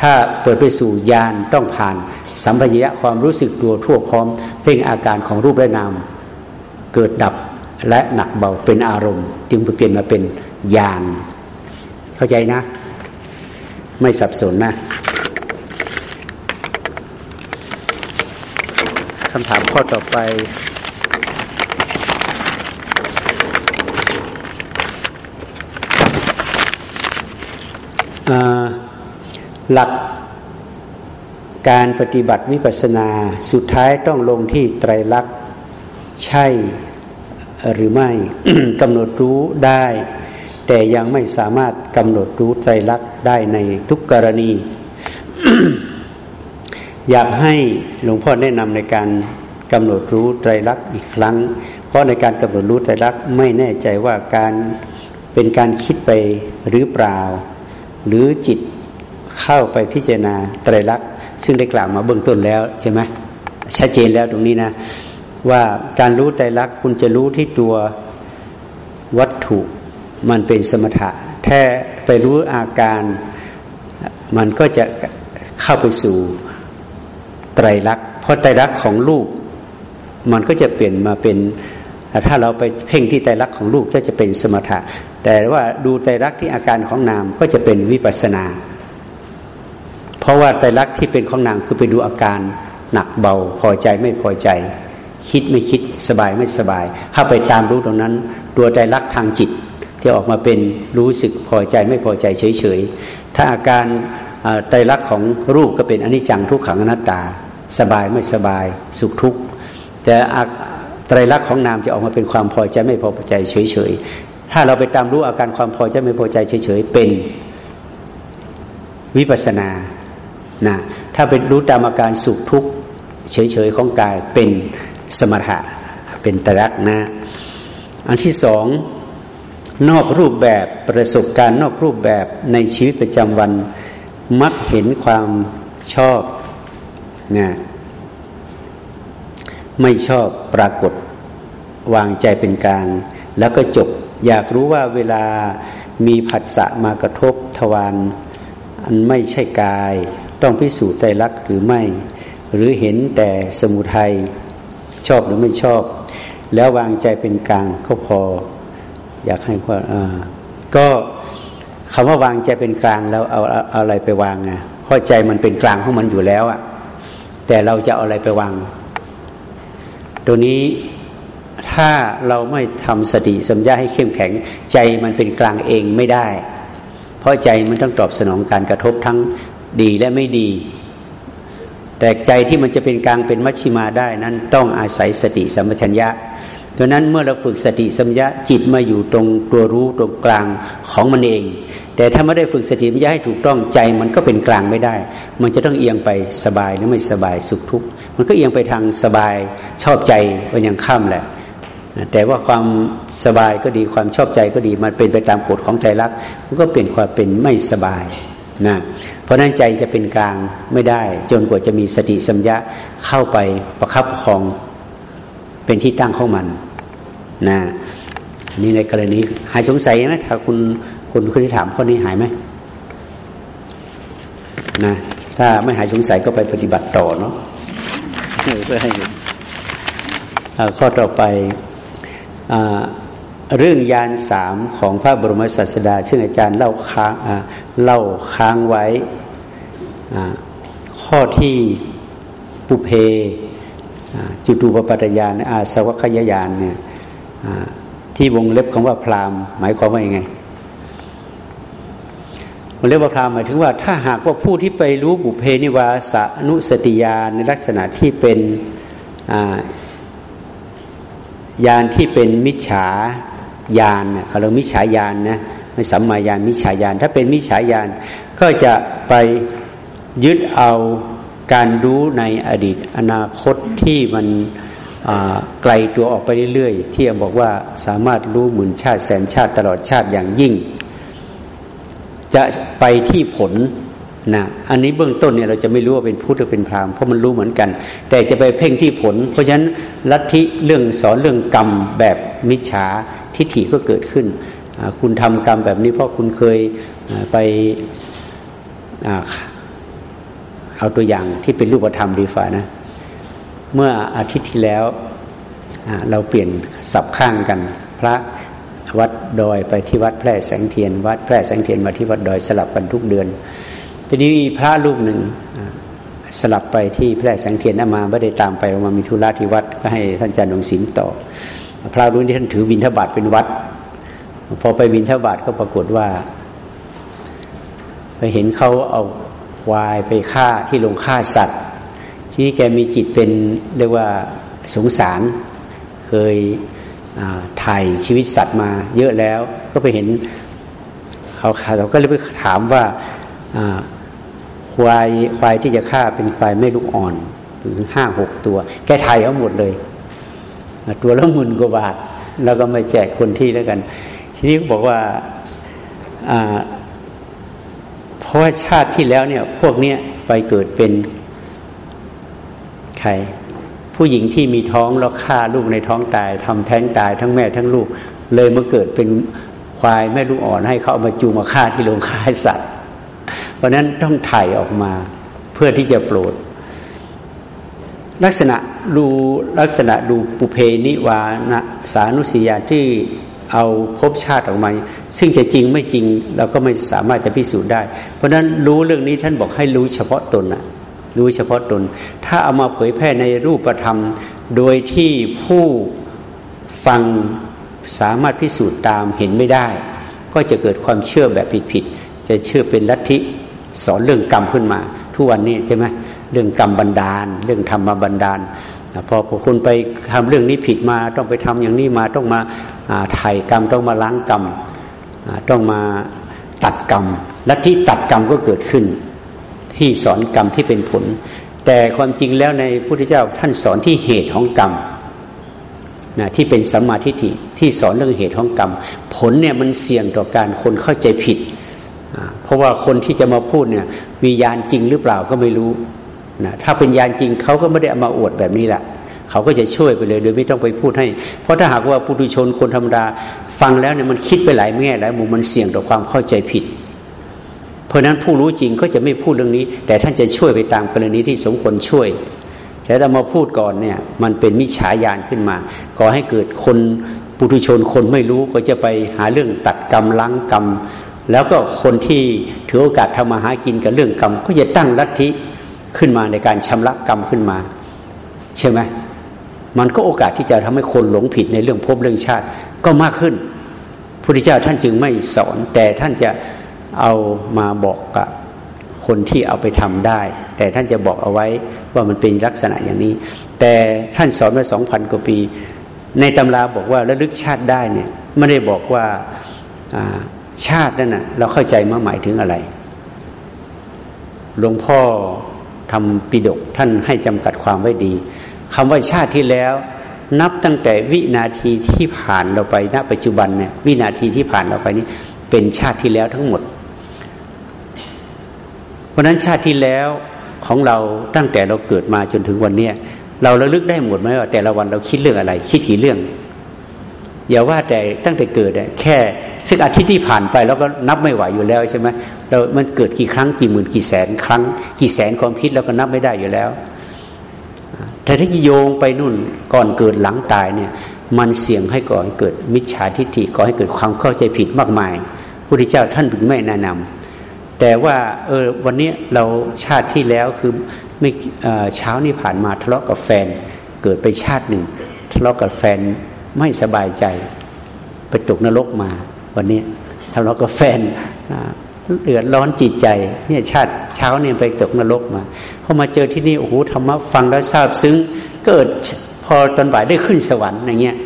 Speaker 1: ถ้าเปิดไปสู่ญาณต้องผ่านสัมผัสยะความรู้สึกตัวทั่วพร้อมเพ่งอาการของรูปและนาม เกิดดับและหนักเบาเป็นอารมณ์ จึงเปลี่ยนมาเป็นญาณเข้าใจนะ ไม่สับสนนะคำถามข้อต่อไป อ่า หลักการปฏิบัติวิปัสสนาสุดท้ายต้องลงที่ไตรลักษณ์ใช่หรือไม่กำหนดรู้ได้ แต่ยังไม่สามารถกำหนดรู้ไตรลักษณ์ได้ในทุกกรณี อยากให้หลวงพ่อแนะนำในการกำหนดรู้ไตรลักษณ์อีกครั้ง เพราะในการกำหนดรู้ไตรลักษณ์ไม่แน่ใจว่าการเป็นการคิดไปหรือเปล่า หรือจิต เข้าไปพิจารณาไตรลักษณ์ซึ่งได้กล่าวมาเบื้องต้นแล้วใช่ไหมชัดเจนแล้วตรงนี้นะ ว่าการรู้ไตรลักษณ์คุณจะรู้ที่ตัววัตถุมันเป็นสมถะแท้ไปรู้อาการมันก็จะเข้าไปสู่ไตรลักษณ์เพราะไตรลักษณ์ของลูกมันก็จะเปลี่ยนมาเป็น ถ้าเราไปเพ่งที่ไตรลักษณ์ของลูกก็จะเป็นสมถะ แต่ว่าดูไตรลักษณ์ที่อาการของนามก็จะเป็นวิปัสนา เพราะว่าไตรลักษณ์ที่เป็นของนามคือไปดูอาการหนักเบาพอใจไม่พอใจ คิดไม่คิดสบายไม่สบาย ถ้าไปตามรู้ตรงนั้น ตัวไตรลักษณ์ทางจิตที่ออกมาเป็นรู้สึกพอใจไม่พอใจเฉยๆถ้าอาการไตรลักษณ์ของรูปก็เป็นอนิจจังทุกขังอนัตตา สบายไม่สบาย สุขทุกข์แต่ไตรลักษณ์ของนามจะออกมาเป็นความพอใจไม่พอใจเฉยถ้าเราไปตามรู้อาการความพอใจไม่พอใจเฉยๆเป็นวิปัสนา นะถ้าไปรู้ตามอาการสุขทุกข์เฉยๆของกายเป็นสมถะเป็นตรักนะ อันที่สองนอกรูปแบบประสบการณ์นอกรูปแบบในชีวิตประจำวัน มักเห็นความชอบนะไม่ชอบปรากฏวางใจเป็นกลางแล้วก็จบ อยากรู้ว่าเวลามีผัสสะมากระทบทวารอันไม่ใช่กาย ต้องพิสูจน์ใจรักหรือไม่ หรือเห็นแต่สมุทัยชอบหรือไม่ชอบ แล้ววางใจเป็นกลางก็พอ อยากให้พ่อก็คำว่าวางใจเป็นกลางแล้วเอาเอาอะไรไปวางไงเพราะใจมันเป็นกลางของมันอยู่แล้วอะแต่เราจะเอาอะไรไปวาง ตัวนี้ถ้าเราไม่ทำสติสัมยาให้เข้มแข็ง ใจมันเป็นกลางเองไม่ได้ เพราะใจมันต้องตอบสนองการกระทบทั้ง ดีและไม่ดี แต่ใจที่มันจะเป็นกลางเป็นมัชชิมาได้นั้นต้องอาศัยสติสัมปชัญญะดังนั้นเมื่อเราฝึกสติสัมยาจิตมาอยู่ตรงตัวรู้ตรงกลางของมันเอง แต่ถ้าไม่ได้ฝึกสติสัมยาให้ถูกต้องใจมันก็เป็นกลางไม่ได้ มันจะต้องเอียงไปสบายหรือไม่สบายสุขทุกข์มันก็เอียงไปทางสบายชอบใจมันยังข้ามแหละ แต่ว่าความสบายก็ดีความชอบใจก็ดี มันเป็นไปตามกฎของใจรักมันก็เปลี่ยนความเป็นไม่สบายนะ เพราะนั้นใจจะเป็นกลางไม่ได้ จนกว่าจะมีสติสัมยาเข้าไปประคับประคองเป็นที่ตั้งของมันนะนี่ในกรณีหายสงสัยไหมถ้าคุณคุณคุณที่ถามข้อนี้หายไหมนะถ้าไม่หายสงสัยก็ไปปฏิบัติต่อเนาะเพื่อให้ข้อต่อไป เรื่องยานสามของพระบรมศาสดา ซึ่งอาจารย์เล่าค้างเล่าค้างไว้ ข้อที่ปุเพจุตูปปัตยานอาสวัคยายานเนี่ยที่วงเล็บคำว่าพรามหมายความว่ายังไงวงเล็บว่าพรามหมายถึงว่าถ้าหากว่าผู้ที่ไปรู้บุเพนิวาสานุสติยานในลักษณะที่เป็นยานที่เป็นมิจฉา ยานเขาเรียกมิจฉายานนะไม่สัมมาญาณมิจฉายานถ้าเป็นมิจฉายานก็จะไปยึดเอาการรู้ในอดีตอนาคตที่มันไกลตัวออกไปเรื่อยๆ ที่บอกว่าสามารถรู้หมื่นชาติแสนชาติตลอดชาติอย่างยิ่ง จะไปที่ผล นะอันนี้เบื้องต้นเนี่ยเราจะไม่รู้ว่าเป็นพุทธหรือเป็นพราหมณ์เพราะมันรู้เหมือนกัน แต่จะไปเพ่งที่ผล เพราะฉะนั้นลัทธิเรื่องสอนเรื่องกรรมแบบมิจฉาทิฏฐิก็เกิดขึ้น คุณทำกรรมแบบนี้เพราะคุณเคยไปเอาตัวอย่างที่เป็นรูปธรรมดีฝ่านะ เมื่ออาทิตย์ที่แล้วเราเปลี่ยนสับข้างกัน พระวัดดอยไปที่วัดแพร่แสงเทียน วัดแพร่แสงเทียนมาที่วัดดอยสลับกันทุกเดือน ทีนี้มีพระรูปหนึ่งสลับไปที่แพร่แสงเทียนมาไม่ได้ตามไปมามีธุระที่วัดก็ให้ท่านอาจารย์หลวงศิลต่อ พระรูปที่ท่านถือบิณฑบาตเป็นวัด พอไปบิณฑบาตก็ปรากฏว่า ไปเห็นเขาเอาควายไปฆ่าที่โรงฆ่าสัตว์ ทีนี้แกมีจิตเป็นเรียกว่าสงสาร เคยถ่ายชีวิตสัตว์มา เยอะแล้วก็ไปเห็นเขาเขาก็เลยไปถามว่า ควายควายที่จะฆ่าเป็นควายไม่ลูกอ่อนถึงห้าหกตัว แกถ่ายเอาหมดเลย ตัวละหมื่นกว่าบาท แล้วก็มาแจกคนที่แล้วกัน ทีนี้บอกว่าเพราะชาติที่แล้วเนี่ย พวกเนี้ยไปเกิดเป็นใครผู้หญิงที่มีท้องแล้วฆ่าลูกในท้องตายทำแท้งตายทั้งแม่ทั้งลูก เลยมาเกิดเป็นควายแม่ลูกอ่อนให้เขาเอามาจูงมาฆ่าที่โรงฆ่าสัตว์ ราะนั้นต้องถ่ายออกมาเพื่อที่จะโปรด ลักษณะดูลักษณะดูปุเพนิวานะสานุสียาที่เอาภพชาติออกมา ซึ่งจะจริงไม่จริงเราก็ไม่สามารถจะพิสูจน์ได้ เพราะนั้นรู้เรื่องนี้ท่านบอกให้รู้เฉพาะตนนะรู้เฉพาะตน ถ้าเอามาเผยแพร่ในรูปธรรม โดยที่ผู้ฟังสามารถพิสูจน์ตามเห็นไม่ได้ ก็จะเกิดความเชื่อแบบผิดๆจะเชื่อเป็นลัทธิ สอนเรื่องกรรมขึ้นมา ทุกวันนี้ใช่ไหมเรื่องกรรมบันดาล เรื่องธรรมบันดาลพอพอคนไปทำเรื่องนี้ผิดมา ต้องไปทำอย่างนี้มาต้องมาถ่ายกรรมต้องมาล้างกรรมต้องมาตัดกรรมลัทธิตัดกรรมก็เกิดขึ้น ที่สอนกรรมที่เป็นผล แต่ความจริงแล้วในพุทธเจ้าท่านสอนที่เหตุของกรรมนะที่เป็นสัมมาทิฏฐิที่สอนเรื่องเหตุของกรรม ผลเนี่ยมันเสี่ยงต่อการคนเข้าใจผิด เพราะว่าคนที่จะมาพูดเนี่ยมียานจริงหรือเปล่าก็ไม่รู้นะถ้าเป็นยานจริงเขาก็ไม่ได้เอามาอวดแบบนี้แหละเขาก็จะช่วยไปเลยโดยไม่ต้องไปพูดให้ เพราะถ้าหากว่าปุถุชนคนธรรมดาฟังแล้วเนี่ยมันคิดไปหลายแง่หลายมุมมันเสี่ยงต่อความเข้าใจผิด เพราะนั้นผู้รู้จริงก็จะไม่พูดเรื่องนี้ แต่ท่านจะช่วยไปตามกรณีที่สมควรช่วย แต่เรามาพูดก่อนเนี่ยมันเป็นมิจฉาญาณขึ้นมาก่อให้เกิดคนปุถุชนคนไม่รู้ก็จะไปหาเรื่องตัดกรรมล้างกรรม แล้วก็คนที่ถือโอกาสทำมาหากินกับเรื่องกรรม ก็จะตั้งลัทธิขึ้นมาในการชำระกรรมขึ้นมา ใช่ไหมมันก็โอกาสที่จะทำให้คนหลงผิดในเรื่องภพเรื่องชาติก็มากขึ้นพระพุทธเจ้าท่านจึงไม่สอน แต่ท่านจะเอามาบอกกับคนที่เอาไปทำได้ แต่ท่านจะบอกเอาไว้ว่ามันเป็นลักษณะอย่างนี้ แต่ท่านสอนมาสองพันกว่าปี ในตำราบอกว่าระลึกชาติได้เนี่ยไม่ได้บอกว่า ชาตินั่นนะเราเข้าใจมาหมายถึงอะไร หลวงพ่อทำปิดกท่านให้จำกัดความไว้ดีคำว่าชาติที่แล้ว นับตั้งแต่วินาทีที่ผ่านเราไปณปัจจุบันเนี่ยวินาทีที่ผ่านเราไปนี้ เป็นชาติที่แล้วทั้งหมด เพราะนั้นชาติที่แล้วของเราตั้งแต่เราเกิดมาจนถึงวันเนี้ยเราระลึกได้หมดไหมว่าแต่ละวันเราคิดเรื่องอะไร คิดกี่เรื่อง อย่าว่าแต่ตั้งแต่เกิดแค่สักอาทิตย์ที่ผ่านไปแล้วก็นับไม่ไหวอยู่แล้วใช่ไหมเรามันเกิดกี่ครั้งกี่หมื่นกี่แสนครั้ง กี่แสนความคิดเราก็นับไม่ได้อยู่แล้ว แต่ถ้าโยงไปนู่นก่อนเกิดหลังตายเนี่ย มันเสี่ยงให้ก่อนเกิดมิจฉาทิฏฐิก่อให้เกิดความเข้าใจผิดมากมายพุทธเจ้าท่านถึงไม่แนะนำแต่ว่าเออวันนี้เราชาติที่แล้วคือไม่เช้านี่ผ่านมาทะเลาะกับแฟน เกิดไปชาติหนึ่งทะเลาะกับแฟน ไม่สบายใจไปตกนรกมา วันนี้ทะเลากับแฟนเดือดร้อนจิตใจเนี่ยชาติเช้าเนี่ยไปตกนรกมาพอมาเจอที่นี่โอ้โหธรรมะฟังแล้วทราบซึ้งเกิดพอตอนบ่ายได้ขึ้นสวรรค์อย่างเงี้ย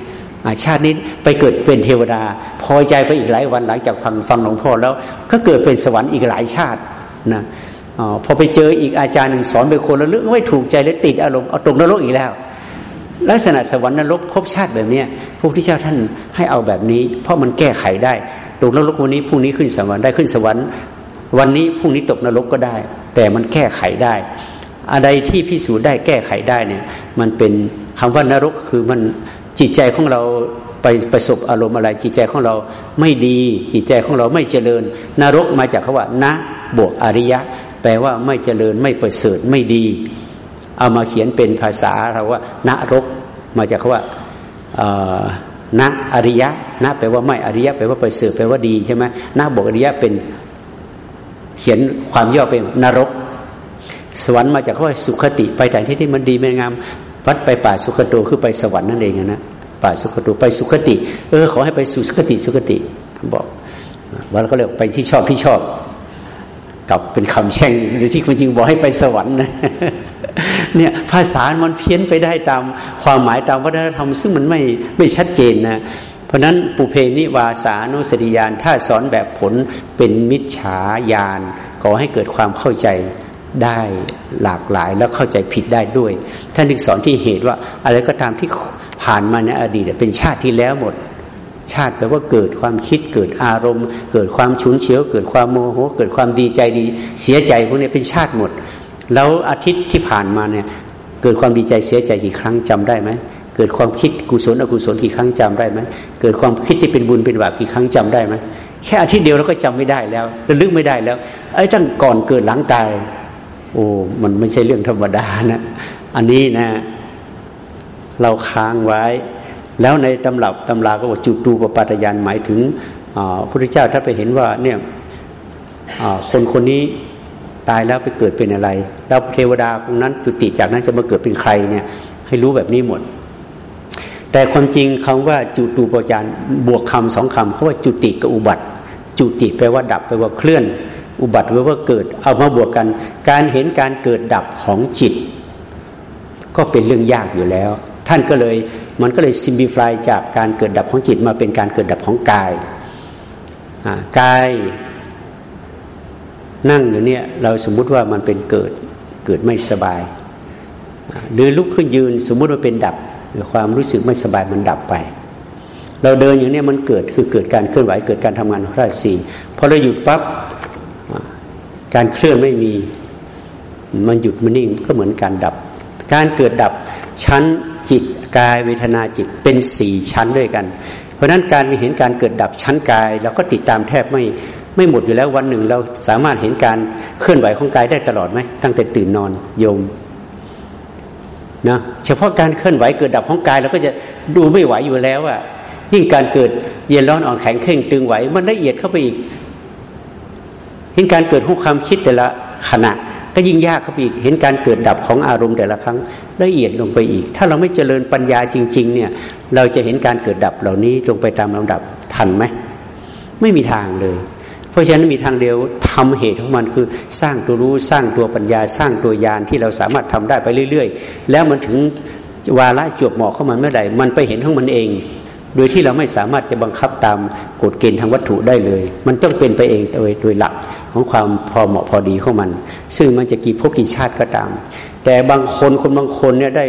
Speaker 1: ชาตินี้ไปเกิดเป็นเทวดา พอใจไปอีกหลายวันหลังจากฟังฟังหลวงพ่อแล้ว ก็เกิดเป็นสวรรค์อีกหลายชาตินะอพอไปเจออีกอาจารย์หนึ่งสอนไปคนละเรื่องไม่ถูกใจแล้วติดอารมณ์เอาตกนรกอีกแล้ว ลักษณะสวรรค์นรกภพชาติแบบนี้พระพุทธเจ้าท่านให้เอาแบบนี้ เพราะมันแก้ไขได้ตกนรกวันนี้พรุ่งนี้ขึ้นสวรรค์ได้ขึ้นสวรรค์ วันนี้พรุ่งนี้ตกนรกก็ได้ แต่มันแก้ไขได้ อะไรที่พิสูจน์ได้แก้ไขได้เนี่ย มันเป็นคำว่านรกคือมันจิตใจของเราไปประสบอารมณ์อะไร จิตใจของเราไม่ดีจิตใจของเราไม่เจริญ นรกมาจากคาว่านะบวกอริยะ แปลว่าไม่เจริญไม่ประเสริฐไม่ดี เอามาเขียนเป็นภาษาเราว่านรกมาจากคาว่าณอริยะณแปลว่าไม่อริยะแปลว่าประเสริฐแปลว่าดีใช่ไหมณบวกอริยะเป็นเขียนความย่อเป็นนรก สวรรค์มาจากคาว่าสุขติ ไปแต่ที่ที่มันดีไม่งามวัดไปป่าสุขโตคือไปสวรรค์นั่นเองนะป่าสุขโตไปสุขติ เออขอให้ไปสู่สุขติสุขติบอกว่าเขาเรียกไปที่ชอบที่ชอบ กับเป็นคำแช่งหรือที่คุณจริงบอกให้ไปสวรรค์นะเนี่ยภาษามันเพี้ยนไปได้ตามความหมายตามวัฒนธรรม ซึ่งมันไม่ไม่ชัดเจนนะเพราะนั้นปุเพนิวาสานุสติยานถ้าสอนแบบผลเป็นมิจฉาญาณก่อให้เกิดความเข้าใจได้หลากหลายแล้วเข้าใจผิดได้ด้วย ท่านนึกสอนที่เหตุว่า อะไรก็ตามที่ผ่านมาในอดีตเป็นชาติที่แล้วหมด ชาติแปลว่าเกิดความคิดเกิดอารมณ์ เกิดความฉุนเฉียว เกิดความโมโห เกิดความดีใจดีเสียใจพวกนี้เป็นชาติหมด แล้วอาทิตย์ที่ผ่านมาเนี่ยเกิดความดีใจเสียใจกี่ครั้งจำได้ไหมเกิดความคิดกุศลอกุศลกี่ครั้งจำได้ไหมเกิดความคิดที่เป็นบุญเป็นบาปกี่ครั้งจำได้ไหมแค่อาทิตย์เดียวเราก็จำไม่ได้แล้วระลึกไม่ได้แล้วไอ้ตั้งก่อนเกิดหลังตายโอ้มันไม่ใช่เรื่องธรรมดานะ อันนี้นะ เราค้างไว้ แล้วในตำรับตำราก็บอกจุตูปปัตยานหมายถึงพระพุทธเจ้าถ้าไปเห็นว่าเนี่ยคนคนนี้ตายแล้วไปเกิดเป็นอะไร แล้วเทวดาคนนั้นจุติจากนั้นจะมาเกิดเป็นใครเนี่ยให้รู้แบบนี้หมด แต่ความจริงคำว่าจุตูปจานบวกคำสองคำเขาว่าจุติกับอุบัติ จุติแปลว่าดับแปลว่าเคลื่อน อุบัติแปลว่าเกิด เอามาบวกกัน การเห็นการเกิดดับของจิต ก็เป็นเรื่องยากอยู่แล้ว ท่านก็เลย มันก็เลยซิมบิฟายจากการเกิดดับของจิตมาเป็นการเกิดดับของกายกายนั่งอยู่เนี่ยเราสมมุติว่ามันเป็นเกิดเกิดไม่สบายหรือลุกขึ้นยืนสมมุติว่าเป็นดับความรู้สึกไม่สบายมันดับไป เราเดินอย่างนี้มันเกิดคือเกิดการเคลื่อนไหวเกิดการทำงานของธาตุสี่พอเราหยุดปั๊บการเคลื่อนไม่มีมันหยุดมันนิ่งก็เหมือนการดับ การเกิดดับชั้นจิต กายเวทนาจิตเป็นสี่ชั้นด้วยกัน เพราะนั้นการเห็นการเกิดดับชั้นกายเราก็ติดตามแทบไม่ไม่หมดอยู่แล้ววันหนึ่งเราสามารถเห็นการเคลื่อนไหวของกายได้ตลอดไหมตั้งแต่ตื่นนอนโยมนะเฉพาะการเคลื่อนไหวเกิดดับของกายเราก็จะดูไม่ไหวอยู่แล้วอะยิ่งการเกิดเย็นร้อนอ่อนแข็งเข่งตึงไหว มันละเอียดเข้าไปอีกเห็นการเกิดของความคิดแต่ละขณะ ก็ยิ่งยากเข้าไปอีก เห็นการเกิดดับของอารมณ์แต่ละครั้ง ละเอียดลงไปอีก ถ้าเราไม่เจริญปัญญาจริง ๆ เนี่ย เราจะเห็นการเกิดดับเหล่านี้ลงไปตามลำดับทันไหมไม่มีทางเลย เพราะฉะนั้นมีทางเดียวทำเหตุของมันคือ สร้างตัวรู้สร้างตัวปัญญา สร้างตัวญาณที่เราสามารถทำได้ไปเรื่อย ๆ แล้วมันถึงวาระจวบเหมาะเข้ามาเมื่อไหร่มันไปเห็นของมันเอง โดยที่เราไม่สามารถจะบังคับตามกฎเกณฑ์ทางวัตถุได้เลย มันต้องเป็นไปเองโดยโดยหลักของความพอเหมาะพอดีของมัน ซึ่งมันจะกี่ภพกี่ชาติก็ตาม แต่บางคนคนบางคนเนี่ยได้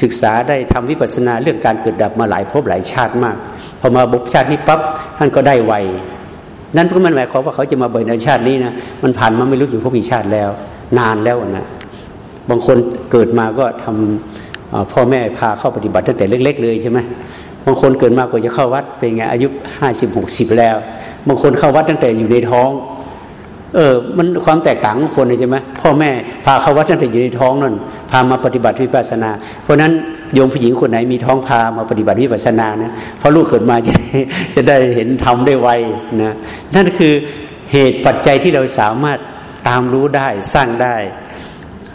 Speaker 1: ศึกษาได้ทำวิปัสสนาเรื่องการเกิดดับมาหลายภพหลายชาติมากพอมาบุกชาตินี้ปั๊บท่านก็ได้ไวนั่นก็มันหมายความว่าเขาจะมาเบิดในชาตินี้นะมันผ่านมาไม่รู้กี่ภพกี่ชาติแล้ว นานแล้วนะบางคนเกิดมาก็ทำพ่อแม่พาเข้าปฏิบัติตั้งแต่เล็ก ๆ เลยใช่ไหม บางคนเกิดมาก็จะเข้าวัดเป็นไงอายุห้าสิบหกสิบแล้ว บางคนเข้าวัดตั้งแต่อยู่ในท้อง เออ มันความแตกต่างของคนใช่ไหมพ่อแม่พาเข้าวัดตั้งแต่อยู่ในท้องนั่นพามาปฏิบัติวิปัสสนา เพราะนั้นโยมผู้หญิงคนไหนมีท้องพามาปฏิบัติวิปัสสนานะเพราะลูกเกิดมาจะจะได้เห็นทำได้ไวนะนั่นคือเหตุปัจจัยที่เราสามารถตามรู้ได้สร้างได้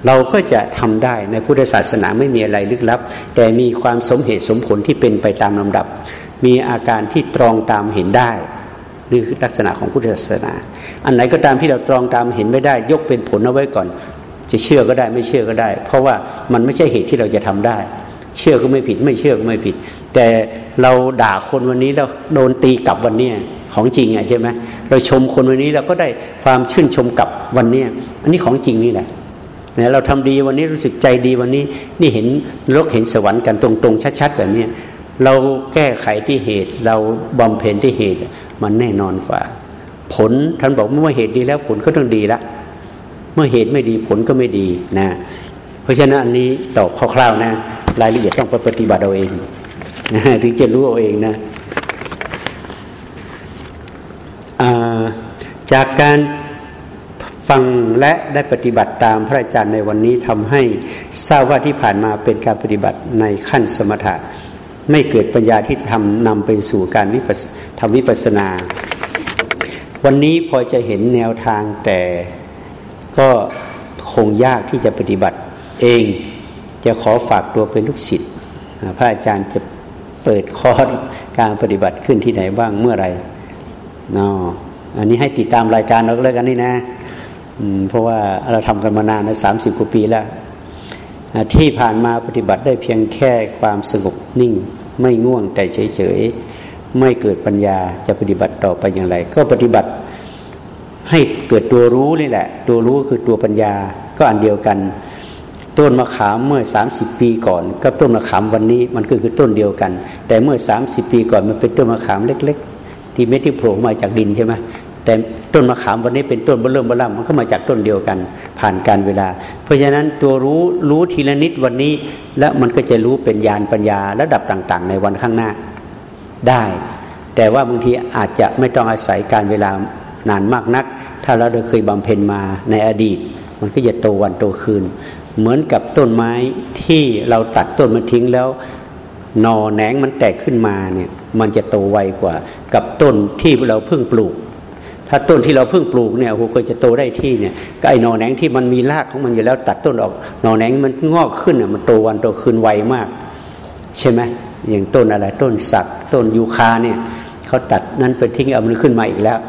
Speaker 1: เราก็จะทำได้ในพุทธศาสนาไม่มีอะไรลึกลับ แต่มีความสมเหตุสมผลที่เป็นไปตามลำดับ มีอาการที่ตรองตามเห็นได้นี่คือลักษณะของพุทธศาสนา อันไหนก็ตามที่เราตรองตามเห็นไม่ได้ ยกเป็นผลเอาไว้ก่อน จะเชื่อก็ได้ไม่เชื่อก็ได้ เพราะว่ามันไม่ใช่เหตุที่เราจะทำได้ เชื่อก็ไม่ผิด ไม่เชื่อก็ไม่ผิด แต่เราด่าคนวันนี้เราโดนตีกลับวันนี้ของจริงอะใช่ไหมเราชมคนวันนี้เราก็ได้ความชื่นชมกลับวันนี้อันนี้ของจริงนี่แหละ นะเราทำดีวันนี้รู้สึกใจดีวันนี้ นี่เห็นโลกเห็นสวรรค์กันตรงๆ ชัดๆแบบนี้เราแก้ไขที่เหตุ เราบำเพ็ญที่เหตุ มันแน่นอนกว่า ผลท่านบอกเมื่อเหตุดีแล้วผลก็ต้องดีละ เมื่อเหตุไม่ดีผลก็ไม่ดีนะ เพราะฉะนั้นอันนี้ตอบคร่าวๆนะ รายละเอียดต้องไปปฏิบัติเอาเองนะถึงจะรู้เอาเองนะจากการ ฟังและได้ปฏิบัติตามพระอาจารย์ในวันนี้ทำให้ทราบว่าที่ผ่านมาเป็นการปฏิบัติในขั้นสมถะไม่เกิดปัญญาที่ทำนำไปสู่การวิปัสทำวิปัสนา วันนี้พอจะเห็นแนวทางแต่ก็คงยากที่จะปฏิบัติ เองจะขอฝากตัวเป็นลูกศิษย์พระอาจารย์จะเปิดคอร์สการปฏิบัติขึ้นที่ไหนบ้างเมื่อไหร่นออันนี้ให้ติดตามรายการเราเลยกันนี่นะ เพราะว่าเราทำกันมานานนะสามสิบกว่าปีแล้ว ที่ผ่านมาปฏิบัติได้เพียงแค่ความสงบนิ่ง ไม่ง่วงแต่เฉยๆ ไม่เกิดปัญญาจะปฏิบัติต่อไปอย่างไร ก็ปฏิบัติให้เกิดตัวรู้นี่แหละ ตัวรู้คือตัวปัญญาก็อันเดียวกัน ต้นมะขามเมื่อสามสิบปีก่อน กับต้นมะขามวันนี้มันก็คือต้นเดียวกัน แต่เมื่อสามสิบปีก่อนมันเป็นต้นมะขามเล็ก ๆ ที่เม็ดที่โผล่มาจากดินใช่ไหม แต่ต้นมะขามวันนี้เป็นต้นเบลิ่มเบื้อล่มมันก็มาจากต้นเดียวกัน ผ่านการเวลา เพราะฉะนั้นตัวรู้รู้ทีละนิดวันนี้ แล้วมันก็จะรู้เป็นญาณปัญญาระดับต่าง ๆ ในวันข้างหน้าได้ แต่ว่าบางทีอาจจะไม่ต้องอาศัยการเวลานานมากนัก ถ้าเราเคยบำเพ็ญมาในอดีต มันก็จะโตวันโตคืน เหมือนกับต้นไม้ที่เราตัดต้นมันทิ้งแล้วนอแหนงมันแตกขึ้นมาเนี่ยมันจะโตไวกว่า กับต้นที่เราเพิ่งปลูก ถ้าต้นที่เราเพิ่งปลูกเนี่ยโอ้โหจะโตได้ที่เนี่ยก็ไอ้หนอแหนงที่มันมีรากของมันอยู่แล้วตัดต้นออกหนอแหนงมันงอกขึ้นอะมันโตวันโตคืนไวมาก ใช่ไหมอย่างต้นอะไร ต้นสักต้นยูคาเนี่ยเขาตัดนั้นไปทิ้งเอามันขึ้นมาอีกแล้ว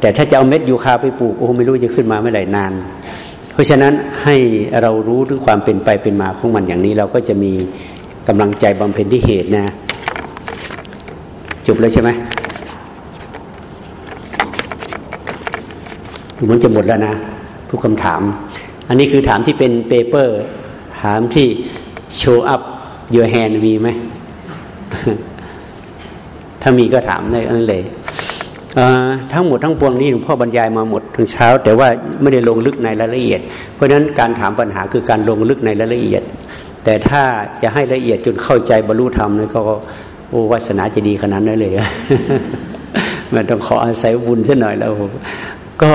Speaker 1: แต่ถ้าจะเอาเม็ดยูคาไปปลูกโอ้ไม่รู้จะขึ้นมาเมื่อไหร่นาน เพราะฉะนั้นให้เรารู้ถึงความเป็นไปเป็นมาของมันอย่างนี้ เราก็จะมีกำลังใจบำเพ็ญที่เหตุนะ จบแล้วใช่ไหม มันจะหมดแล้วนะทุกคำถาม อันนี้คือถามที่เป็นเปเปอร์ ถามที่โชว์อัพ your hand มีไหม ถ้ามีก็ถามได้อันเลยทั้งหมดทั้งปวงนี้หลวงพ่อบรรยายมาหมดทั้งเช้า แต่ว่าไม่ได้ลงลึกในรายละเอียด เพราะฉะนั้นการถามปัญหาคือการลงลึกในรายละเอียด แต่ถ้าจะให้ละเอียดจนเข้าใจบรรลุธรรมนี่ก็โอ้วาสนาจะดีขนาดนั้นเลยมันต้องขออาศัยบุญซะหน่อยแล้ว ก็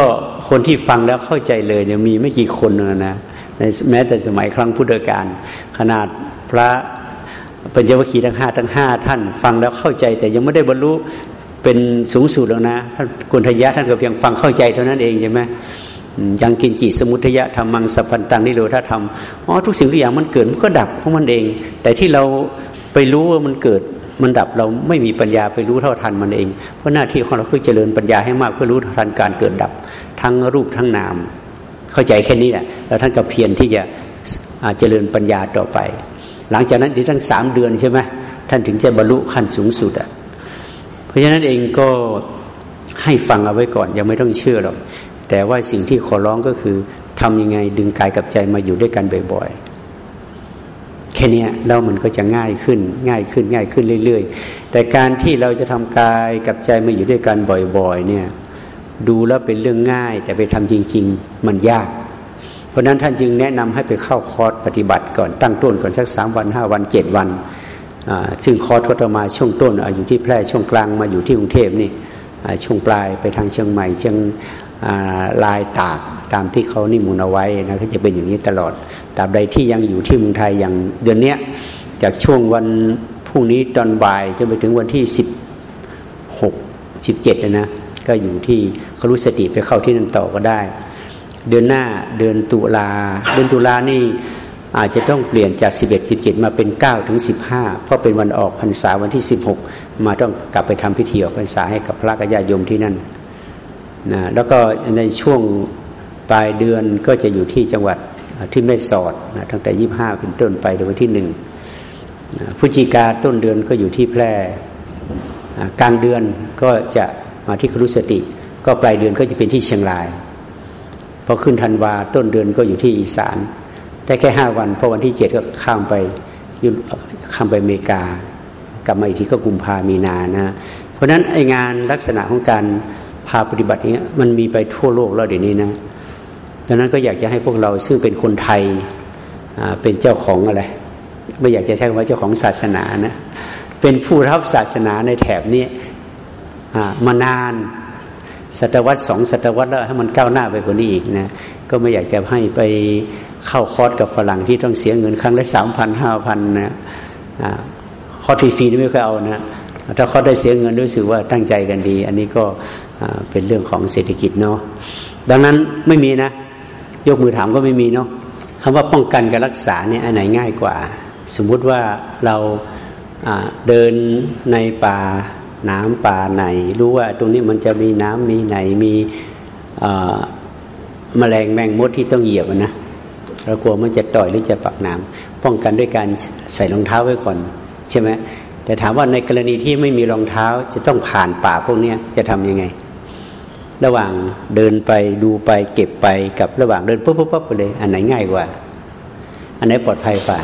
Speaker 1: คนที่ฟังแล้วเข้าใจเลยเนี่ยมีไม่กี่คนนะในแม้แต่สมัยครั้งพุทธกาลขนาดพระปัญญวคีทั้งห้าทั้งห้าท่าน ฟังแล้วเข้าใจ แต่ยังไม่ได้บรรลุเป็นสูงสุดแล้วนะท่านกุณทยะท่านก็เพียงฟังเข้าใจเท่านั้นเองใช่ไหมยังกินจิสมุทยะธรรมังสัพพันตังนิโรธาธรรมอ๋อทุกสิ่งทุกอย่างมันเกิดมันก็ดับของมันเอง แต่ที่เราไปรู้ว่ามันเกิด มันดับเราไม่มีปัญญาไปรู้เท่าทันมันเอง เพราะหน้าที่ของเราคือเจริญปัญญาให้มากเพื่อรู้ทันการเกิดดับ ทั้งรูปทั้งนาม เข้าใจแค่นี้แหละแล้วท่านก็เพียรที่จะเจริญปัญญาต่อไป หลังจากนั้นอีกตั้งสามเดือนใช่ไหมท่านถึงจะบรรลุขั้นสูงสุดอะเพราะฉะนั้นเองก็ให้ฟังเอาไว้ก่อนยังไม่ต้องเชื่อหรอกแต่ว่าสิ่งที่ขอร้องก็คือทำยังไงดึงกายกับใจมาอยู่ด้วยกันบ่อยๆ แค่นี้แล้วมันก็จะง่ายขึ้น ง่ายขึ้นง่ายขึ้นเรื่อย ๆ แต่การที่เราจะทำกายกับใจมาอยู่ด้วยกันบ่อยๆ เนี่ย ดูแล้วเป็นเรื่องง่าย แต่ไปทำจริง ๆ มันยาก เพราะนั้นท่านจึงแนะนำให้ไปเข้าคอร์สปฏิบัติก่อนตั้งต้นก่อนสักสามวันห้าวันเจ็ดวันซึ่งคอร์สก็มาช่วงต้นอยู่ที่แพร่ช่วงกลางมาอยู่ที่กรุงเทพนี่ช่วงปลายไปทางเชียงใหม่เชียง ลายตากตามที่เขานิมนต์เอาไว้นะก็จะเป็นอย่างนี้ตลอดตราบใดที่ยังอยู่ที่เมืองไทยอย่างเดือนนี้จากช่วงวันพรุ่งนี้ตอนบ่ายจนไปถึงวันที่สิบหกสิบเจ็ดนะก็อยู่ที่ครุสติไปเข้าที่นั่นต่อก็ได้ เดือนหน้าเดือนตุลาเดือนตุลานี่อาจจะต้องเปลี่ยนจาก 11 17 มาเป็น9ถึง15 เพราะเป็นวันออกพรรษาวันที่ 16 มาต้องกลับไปทำพิธีออกพรรษาให้กับพระกญาโยมที่นั่น นะแล้วก็ในช่วงปลายเดือนก็จะอยู่ที่จังหวัดที่แม่สอดนะตั้งแต่ยี่ห้าเป็นต้นไปในวันที่หนึ่งพฤศจิกาต้นเดือนก็อยู่ที่แพร่กลางเดือนก็จะมาที่ครุสติ ก็ปลายเดือนก็จะเป็นที่เชียงรายพอขึ้นธันวาต้นเดือนก็อยู่ที่อีสานแต่แค่ห้าวันพอวันที่เจ็ดก็ข้ามไปข้ามไปอเมริกากลับมาอีกทีก็กุมภามีนานะ เพราะฉะนั้นไองานลักษณะของการ พาปฏิบัติเนี้ยมันมีไปทั่วโลกแล้วเดี๋ยวนี้นะดังนั้นก็อยากจะให้พวกเราซึ่งเป็นคนไทยเป็นเจ้าของอะไรไม่อยากจะใช้คำว่าเจ้าของศาสนานะเป็นผู้รับศาสนาในแถบนี้มานานศตวรรษสองศตวรรษแล้วให้มันก้าวหน้าไปกว่านี้อีกนะก็ไม่อยากจะให้ไปเข้าคอร์สกับฝรั่งที่ต้องเสียเงินครั้งละสามพันห้าพันนะคอร์สฟรีๆนี่ไม่เคยเอานะ ถ้าเขาได้เสียเงินรู้สึกว่าตั้งใจกันดี อันนี้ก็เป็นเรื่องของเศรษฐกิจเนาะดังนั้นไม่มีนะ ยกมือถามก็ไม่มีเนาะคำว่าป้องกันกับรักษาเนี่ยอันไหนง่ายกว่า สมมุติว่าเราเดินในป่าน้ำป่าไหน รู้ว่าตรงนี้มันจะมีน้ำมีไหนมีมแมลงแมงมดที่ต้องเหยียบนะเรากลัวมันจะต่อยหรือจะปักน้ำป้องกันด้วยการใส่รองเท้าไว้ก่อน ใช่ไหม แต่ถามว่าในกรณีที่ไม่มีรองเท้าจะต้องผ่านป่าพวกนี้จะทํำยังไง ระหว่างเดินไปดูไปเก็บไปกับระหว่างเดินปุ๊บปุ๊บปุ๊บไปเลย อันไหนง่ายกว่า อันไหนปลอดภัยกว่า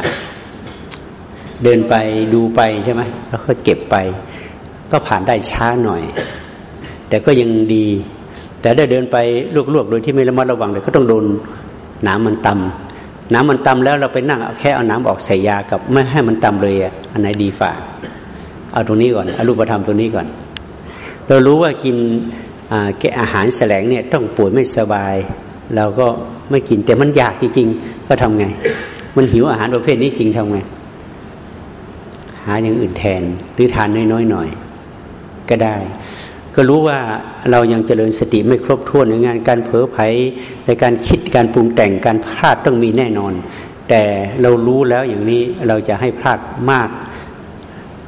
Speaker 1: เดินไปดูไปใช่ไหมแล้วก็เก็บไป ก็ผ่านได้ช้าหน่อย แต่ก็ยังดี แต่ได้เดินไปลวกๆโดยที่ไม่ระมัดระวังเลยก็ต้องโดนน้ำมันตำน้ำมันตำแล้วเราไปนั่งแค่เอาน้ำออกใส่ยากับไม่ให้มันตำเลยอันไหนดีฝ่า เอาตรงนี้ก่อนอรูปธรรมตรงนี้ก่อน เรารู้ว่ากินแกอาหารแสลงเนี่ยต้องป่วยไม่สบาย เราก็ไม่กินแต่มันอยากจริงๆ ก็ทำไง มันหิวอาหารประเภทนี้จริงทำไง หาอย่างอื่นแทนหรือทานน้อยๆหน่อยก็ได้ ก็รู้ว่าเรายังเจริญสติไม่ครบถ้วนในงานการเผลอไผในการคิดการปรุงแต่งการพลาดต้องมีแน่นอน แต่เรารู้แล้วอย่างนี้เราจะให้พลาดมาก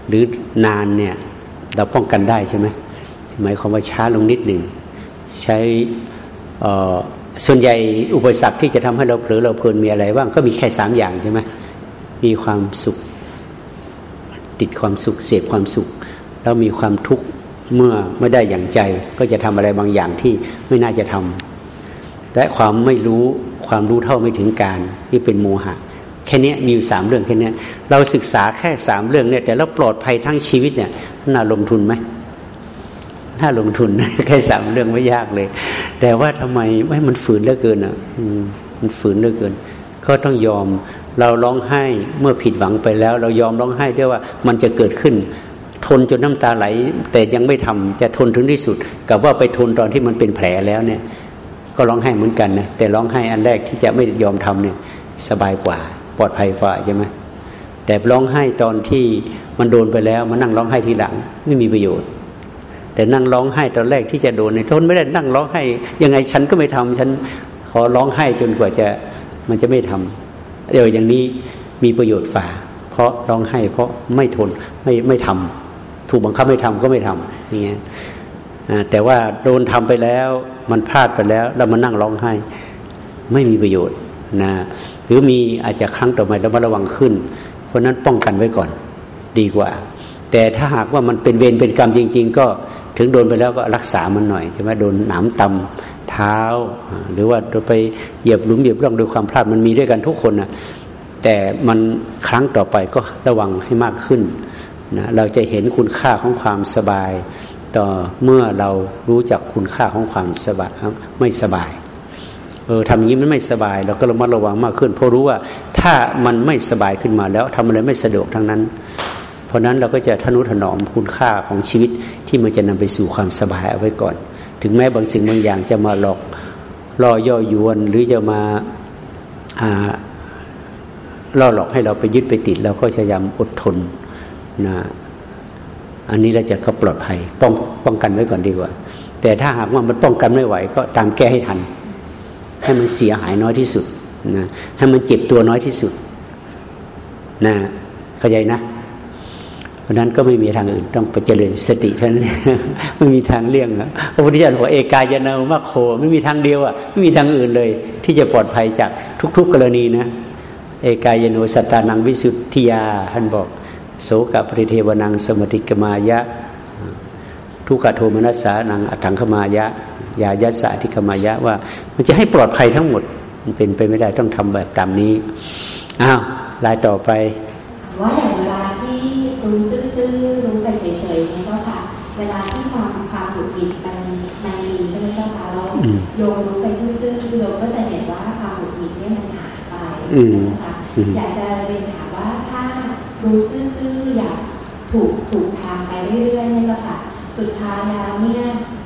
Speaker 1: หรือนานเนี่ยเราป้องกันได้ใช่ไหมหมายความว่าช้าลงนิดหนึ่งใช้ส่วนใหญ่อุปสรรคที่จะทำให้เราเผลอเราเพลินมีอะไรบ้างก็มีแค่สามอย่างใช่ไหมมีความสุข ติดความสุขเสพความสุข แล้วมีความทุกข์เมื่อไม่ได้อย่างใจ ก็จะทำอะไรบางอย่างที่ไม่น่าจะทำและความไม่รู้ความรู้เท่าไม่ถึงการที่เป็นโมหะ แค่นี้มีอยู่สามเรื่องแค่นี้เราศึกษาแค่สามเรื่องเนี่ยแต่เราปลอดภัยทั้งชีวิตเนี่ยน่าลงทุนไหมน่าลงทุนแค่สามเรื่องไม่ยากเลย แต่ว่าทำไมไม่มันฝืนเหลือเกินอะมันฝืนเหลือเกิน ก็ต้องยอมเราร้องไห้เมื่อผิดหวังไปแล้ว เรายอมร้องไห้ด้วยว่ามันจะเกิดขึ้น ทนจนน้ำตาไหล แต่ยังไม่ทำจะทนถึงที่สุด กับว่าไปทนตอนที่มันเป็นแผลแล้วเนี่ย ก็ร้องไห้เหมือนกันนะแต่ร้องไห้อันแรกที่จะไม่ยอมทำเนี่ยสบายกว่า ปลอดภัยกว่าใช่ไหมแต่ร้องไห้ตอนที่มันโดนไปแล้วมานั่งร้องไห้ทีหลังไม่มีประโยชน์ แต่นั่งร้องไห้ตอนแรกที่จะโดนในทนไม่ได้นั่งร้องไห้ยังไงฉันก็ไม่ทำฉันขอร้องไห้จนกว่าจะมันจะไม่ทำเดี๋ยวอย่างนี้มีประโยชน์ฝ่า เพราะร้องไห้ เพราะไม่ทนไม่ไม่ทำถูกบังคับไม่ทำก็ไม่ทำอย่างเงี้ยแต่ว่าโดนทำไปแล้ว มันพลาดไปแล้ว แล้วมานั่งร้องไห้ ไม่มีประโยชน์ นะหรือมีอาจจะครั้งต่อไปแล้วมาระวังขึ้น เพราะนั้นป้องกันไว้ก่อนดีกว่า แต่ถ้าหากว่ามันเป็นเวรเป็นกรรมจริง ๆ ก็ถึงโดนไปแล้วก็รักษามันหน่อยใช่ไหมโดนหนามตำเท้า หรือว่าโดนไปเหยียบหลุมเหยียบร่องโดยความพลาดมันมีด้วยกันทุกคนนะแต่มันครั้งต่อไปก็ระวังให้มากขึ้นนะเราจะเห็นคุณค่าของความสบาย ต่อเมื่อเรารู้จักคุณค่าของความสบายไม่สบาย เออทำอย่างนี้มันไม่สบาย เราก็ระมัดระวังมากขึ้น เพราะรู้ว่าถ้ามันไม่สบายขึ้นมาแล้วทำอะไรไม่สะดวกทั้งนั้น เพราะนั้นเราก็จะทนุถนอมคุณค่าของชีวิตที่มันจะนำไปสู่ความสบายเอาไว้ก่อน ถึงแม้บางสิ่งบางอย่างจะมาหลอกล่อย่อยวนหรือจะมาล่อหลอกให้เราไปยึดไปติดเราก็พยายามอดทนนะอันนี้เราจะก็ปลอดภัยป้องป้องกันไว้ก่อนดีกว่า แต่ถ้าหากว่ามันป้องกันไม่ไหว ก็ตามแก้ให้ทัน ให้มันเสียหายน้อยที่สุดนะให้มันเจ็บตัวน้อยที่สุดนะเข้าใจนะ เพราะนั้นก็ไม่มีทางอื่นต้องไปเจริญสติเท่านั้นไม่มีทางเลี่ยงพระพุทธเจ้าบอกเอกายนามาโคไม่มีทางเดียวอะไม่มีทางอื่นเลย ที่จะปลอดภัยจากทุก ๆ กรณีนะเอกายโนสัตตานังวิสุทธิยาท่านบอก โสกปริเทวนังสมติกมายะ ทุกขโทมนัสสานังอัถังขมายะ ยายัสสาธิกมายะว่า มันจะให้ปลอดภัยทั้งหมด มันเป็นไปไม่ได้ต้องทำแบบตามนี้อ้าวลายต่อไป
Speaker 2: ว่าอย่างเวลาที่รู้ซื่อๆรู้ไปเฉยๆนี่เจ้าค่ะเวลาที่ความความหงุดหงิดมันมันมีใช่ไหมเจ้าค่ะเราโยมรู้ไปซื่อๆโยมก็จะเห็นว่าความหงุดหงิดเนี่ยมันหายไปนะคะอยากจะเรียนถามว่าถ้ารู้ซื่อๆอยากถูกถูกทางไปเรื่อยๆเนี่ยเจ้าค่ะ สุดท้ายแล้วเนี่ย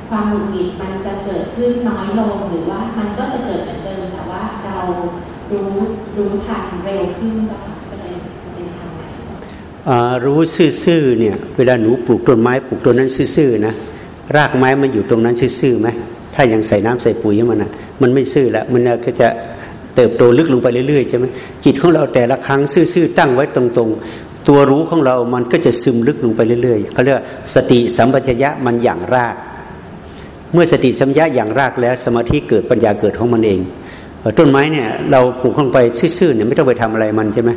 Speaker 2: ความหงุดหงิดมัน เกิดขึ้นน้อยลงหรือว่ามันก็จะเกิดเหมือนเดิมแต่ว่าเรารู้รู้ทันเร็วขึ้นเจ้าค่ะเป็นเป็นทางไหน
Speaker 1: รู้ซื่อๆเนี่ยเวลาหนูปลูกต้นไม้ปลูกต้นนั้นซื่อๆนะรากไม้มันอยู่ตรงนั้นซื่อๆไหมถ้ายังใส่น้ำใส่ปุ๋ยมันอะ มันไม่ซื่อล้วมันก็จะเติบโตลึกลงไปเรื่อยๆใช่ไหมจิตของเราแต่ละครั้งซื่อๆตั้งไว้ตรงๆ ตัวรู้ของเรามันก็จะซึมลึกลงไปเรื่อยๆเขาเรียกสติสัมปชัญญะมันอย่างราก เมื่อสติสัมปชัญญะอย่างรากแล้วสมาธิเกิดปัญญาเกิดของมันเองต้นไม้เนี่ยเราปลูกลงไปซื่อๆเนี่ยไม่ต้องไปทำอะไรมันใช่ไหม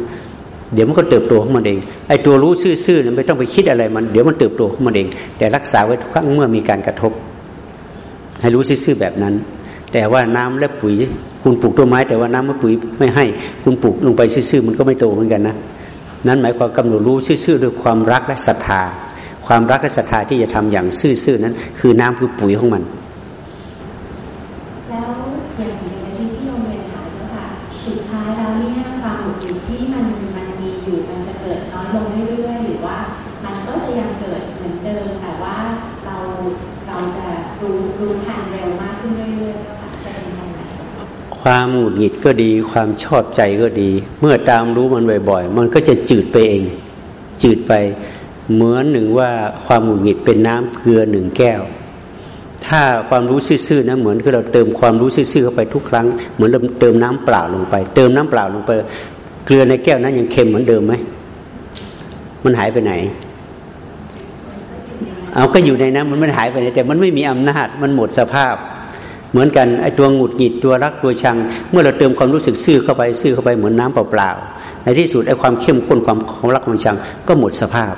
Speaker 1: เดี๋ยวมันก็เติบโตของมันเองไอ้ตัวรู้ซื่อๆเนี่ยไม่ต้องไปคิดอะไรมัน เดี๋ยวมันเติบโตของมันเอง แต่รักษาไว้ทุกครั้งเมื่อมีการกระทบ ให้รู้ซื่อๆแบบนั้น แต่ว่าน้ำและปุ๋ย คุณปลูกต้นไม้ แต่ว่าน้ำมะปุ๋ยไม่ให้ คุณปลูกลงไปซื่อๆมันก็ไม่โตเหมือนกันนะนั้นหมายความกำหนดรู้ซื่อๆด้วยความรักและศรัทธา ความรักและศรัทธาที่จะทำอย่างซื่อๆนั้น คือน้ำคือปุ๋ยของมัน
Speaker 2: แล้วอย่างในที่ที่โรงเรียนถามเจ้าค่ะสุดท้ายแล้วเนี่ยความหมุดหมุนที่มันมันมีอยู่มันจะเกิดน้อยลงเรื่อยๆหรือว่ามันก็จะยังเกิดเหมือนเดิมแต่ว่าเราเราจะรู้รู้ทันเร็วมากขึ้นเรื่อยๆ
Speaker 1: ความหงุดหงิดก็ดี ความชอบใจก็ดี เมื่อตามรู้มันบ่อย ๆ มันก็จะจืดไปเอง จืดไป เหมือนหนึ่งว่าความหงุดหงิดเป็นน้ำเกลือหนึ่งแก้ว ถ้าความรู้ซื่อๆนะเหมือนคือเราเติมความรู้ซื่อๆเข้าไปทุกครั้ง เหมือนเราเติมน้ำเปล่าลงไป เติมน้ำเปล่าลงไป เกลือในแก้วนั้นยังเค็มเหมือนเดิมไหมมันหายไปไหน เอาก็อยู่ในนั้นมันไม่หายไปไหนแต่มันไม่มีอำนาจมันหมดสภาพ เหมือนกันไอ้ตัวหงุดหงิดตัวรักตัวชัง เมื่อเราเติมความรู้สึกซื่อเข้าไปซื่อเข้าไปเหมือนน้ำเปล่าๆในที่สุดไอ้ความเข้มข้นความความรักความชังก็หมดสภาพ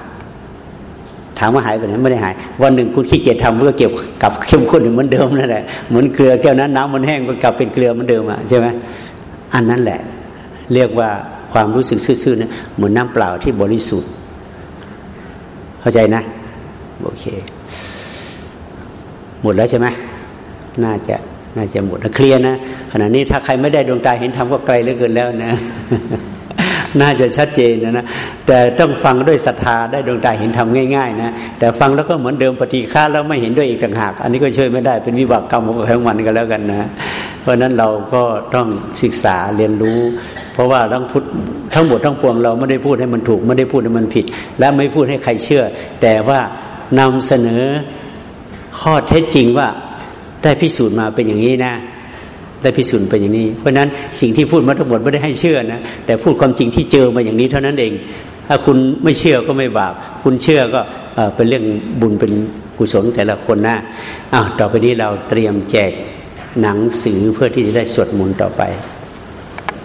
Speaker 1: ถามว่าหายไปไหนไม่ได้หาย วันหนึ่งคุณขี้เกียจทำเพื่อเก็บกลับเข้มข้นเหมือนเดิมนั่นแหละเหมือนเกลือแก้วนั้นน้ำมันแห้งก็กลับเป็นเกลือเหมือนเดิมอะใช่ไหมอันนั้นแหละ เรียกว่าความรู้สึกซื่อๆเนี่ยเหมือนน้าเปล่าที่บริสุทธิ์ เข้าใจนะ โอเค หมดแล้วใช่ไหมน่าจะน่าจะหมดเคลียร์นะขณะนี้ถ้าใครไม่ได้ดวงตาเห็นธรรมก็ไกลเหลือเกินแล้วนะ น่าจะชัดเจนนะนะแต่ต้องฟังด้วยศรัทธาได้ดวงตาเห็นธรรมง่ายๆนะแต่ฟังแล้วก็เหมือนเดิมปฏิฆาแล้วไม่เห็นด้วยอีกต่างหาก อันนี้ก็ช่วยไม่ได้เป็นวิบากกรรมของใครมันกันแล้วกันนะ เพราะนั้นเราก็ต้องศึกษาเรียนรู้ เพราะว่าทั้งพุทธทั้งหมดทั้งปวงเราไม่ได้พูดให้มันถูกไม่ได้พูดให้มันผิด และไม่พูดให้ใครเชื่อ แต่ว่านำเสนอข้อเท็จจริงว่าได้พิสูจน์มาเป็นอย่างนี้นะ ได้พิสูจน์ไปอย่างนี้ เพราะนั้นสิ่งที่พูดมาทั้งหมดไม่ได้ให้เชื่อนะแต่พูดความจริงที่เจอมาอย่างนี้เท่านั้นเอง ถ้าคุณไม่เชื่อก็ไม่บาปคุณเชื่อก็เป็นเรื่องบุญเป็นกุศลแต่ละคนนะอ้าวต่อไปนี้เราเตรียมแจกหนังสือเพื่อที่จะได้สวดมนต์ต่อไป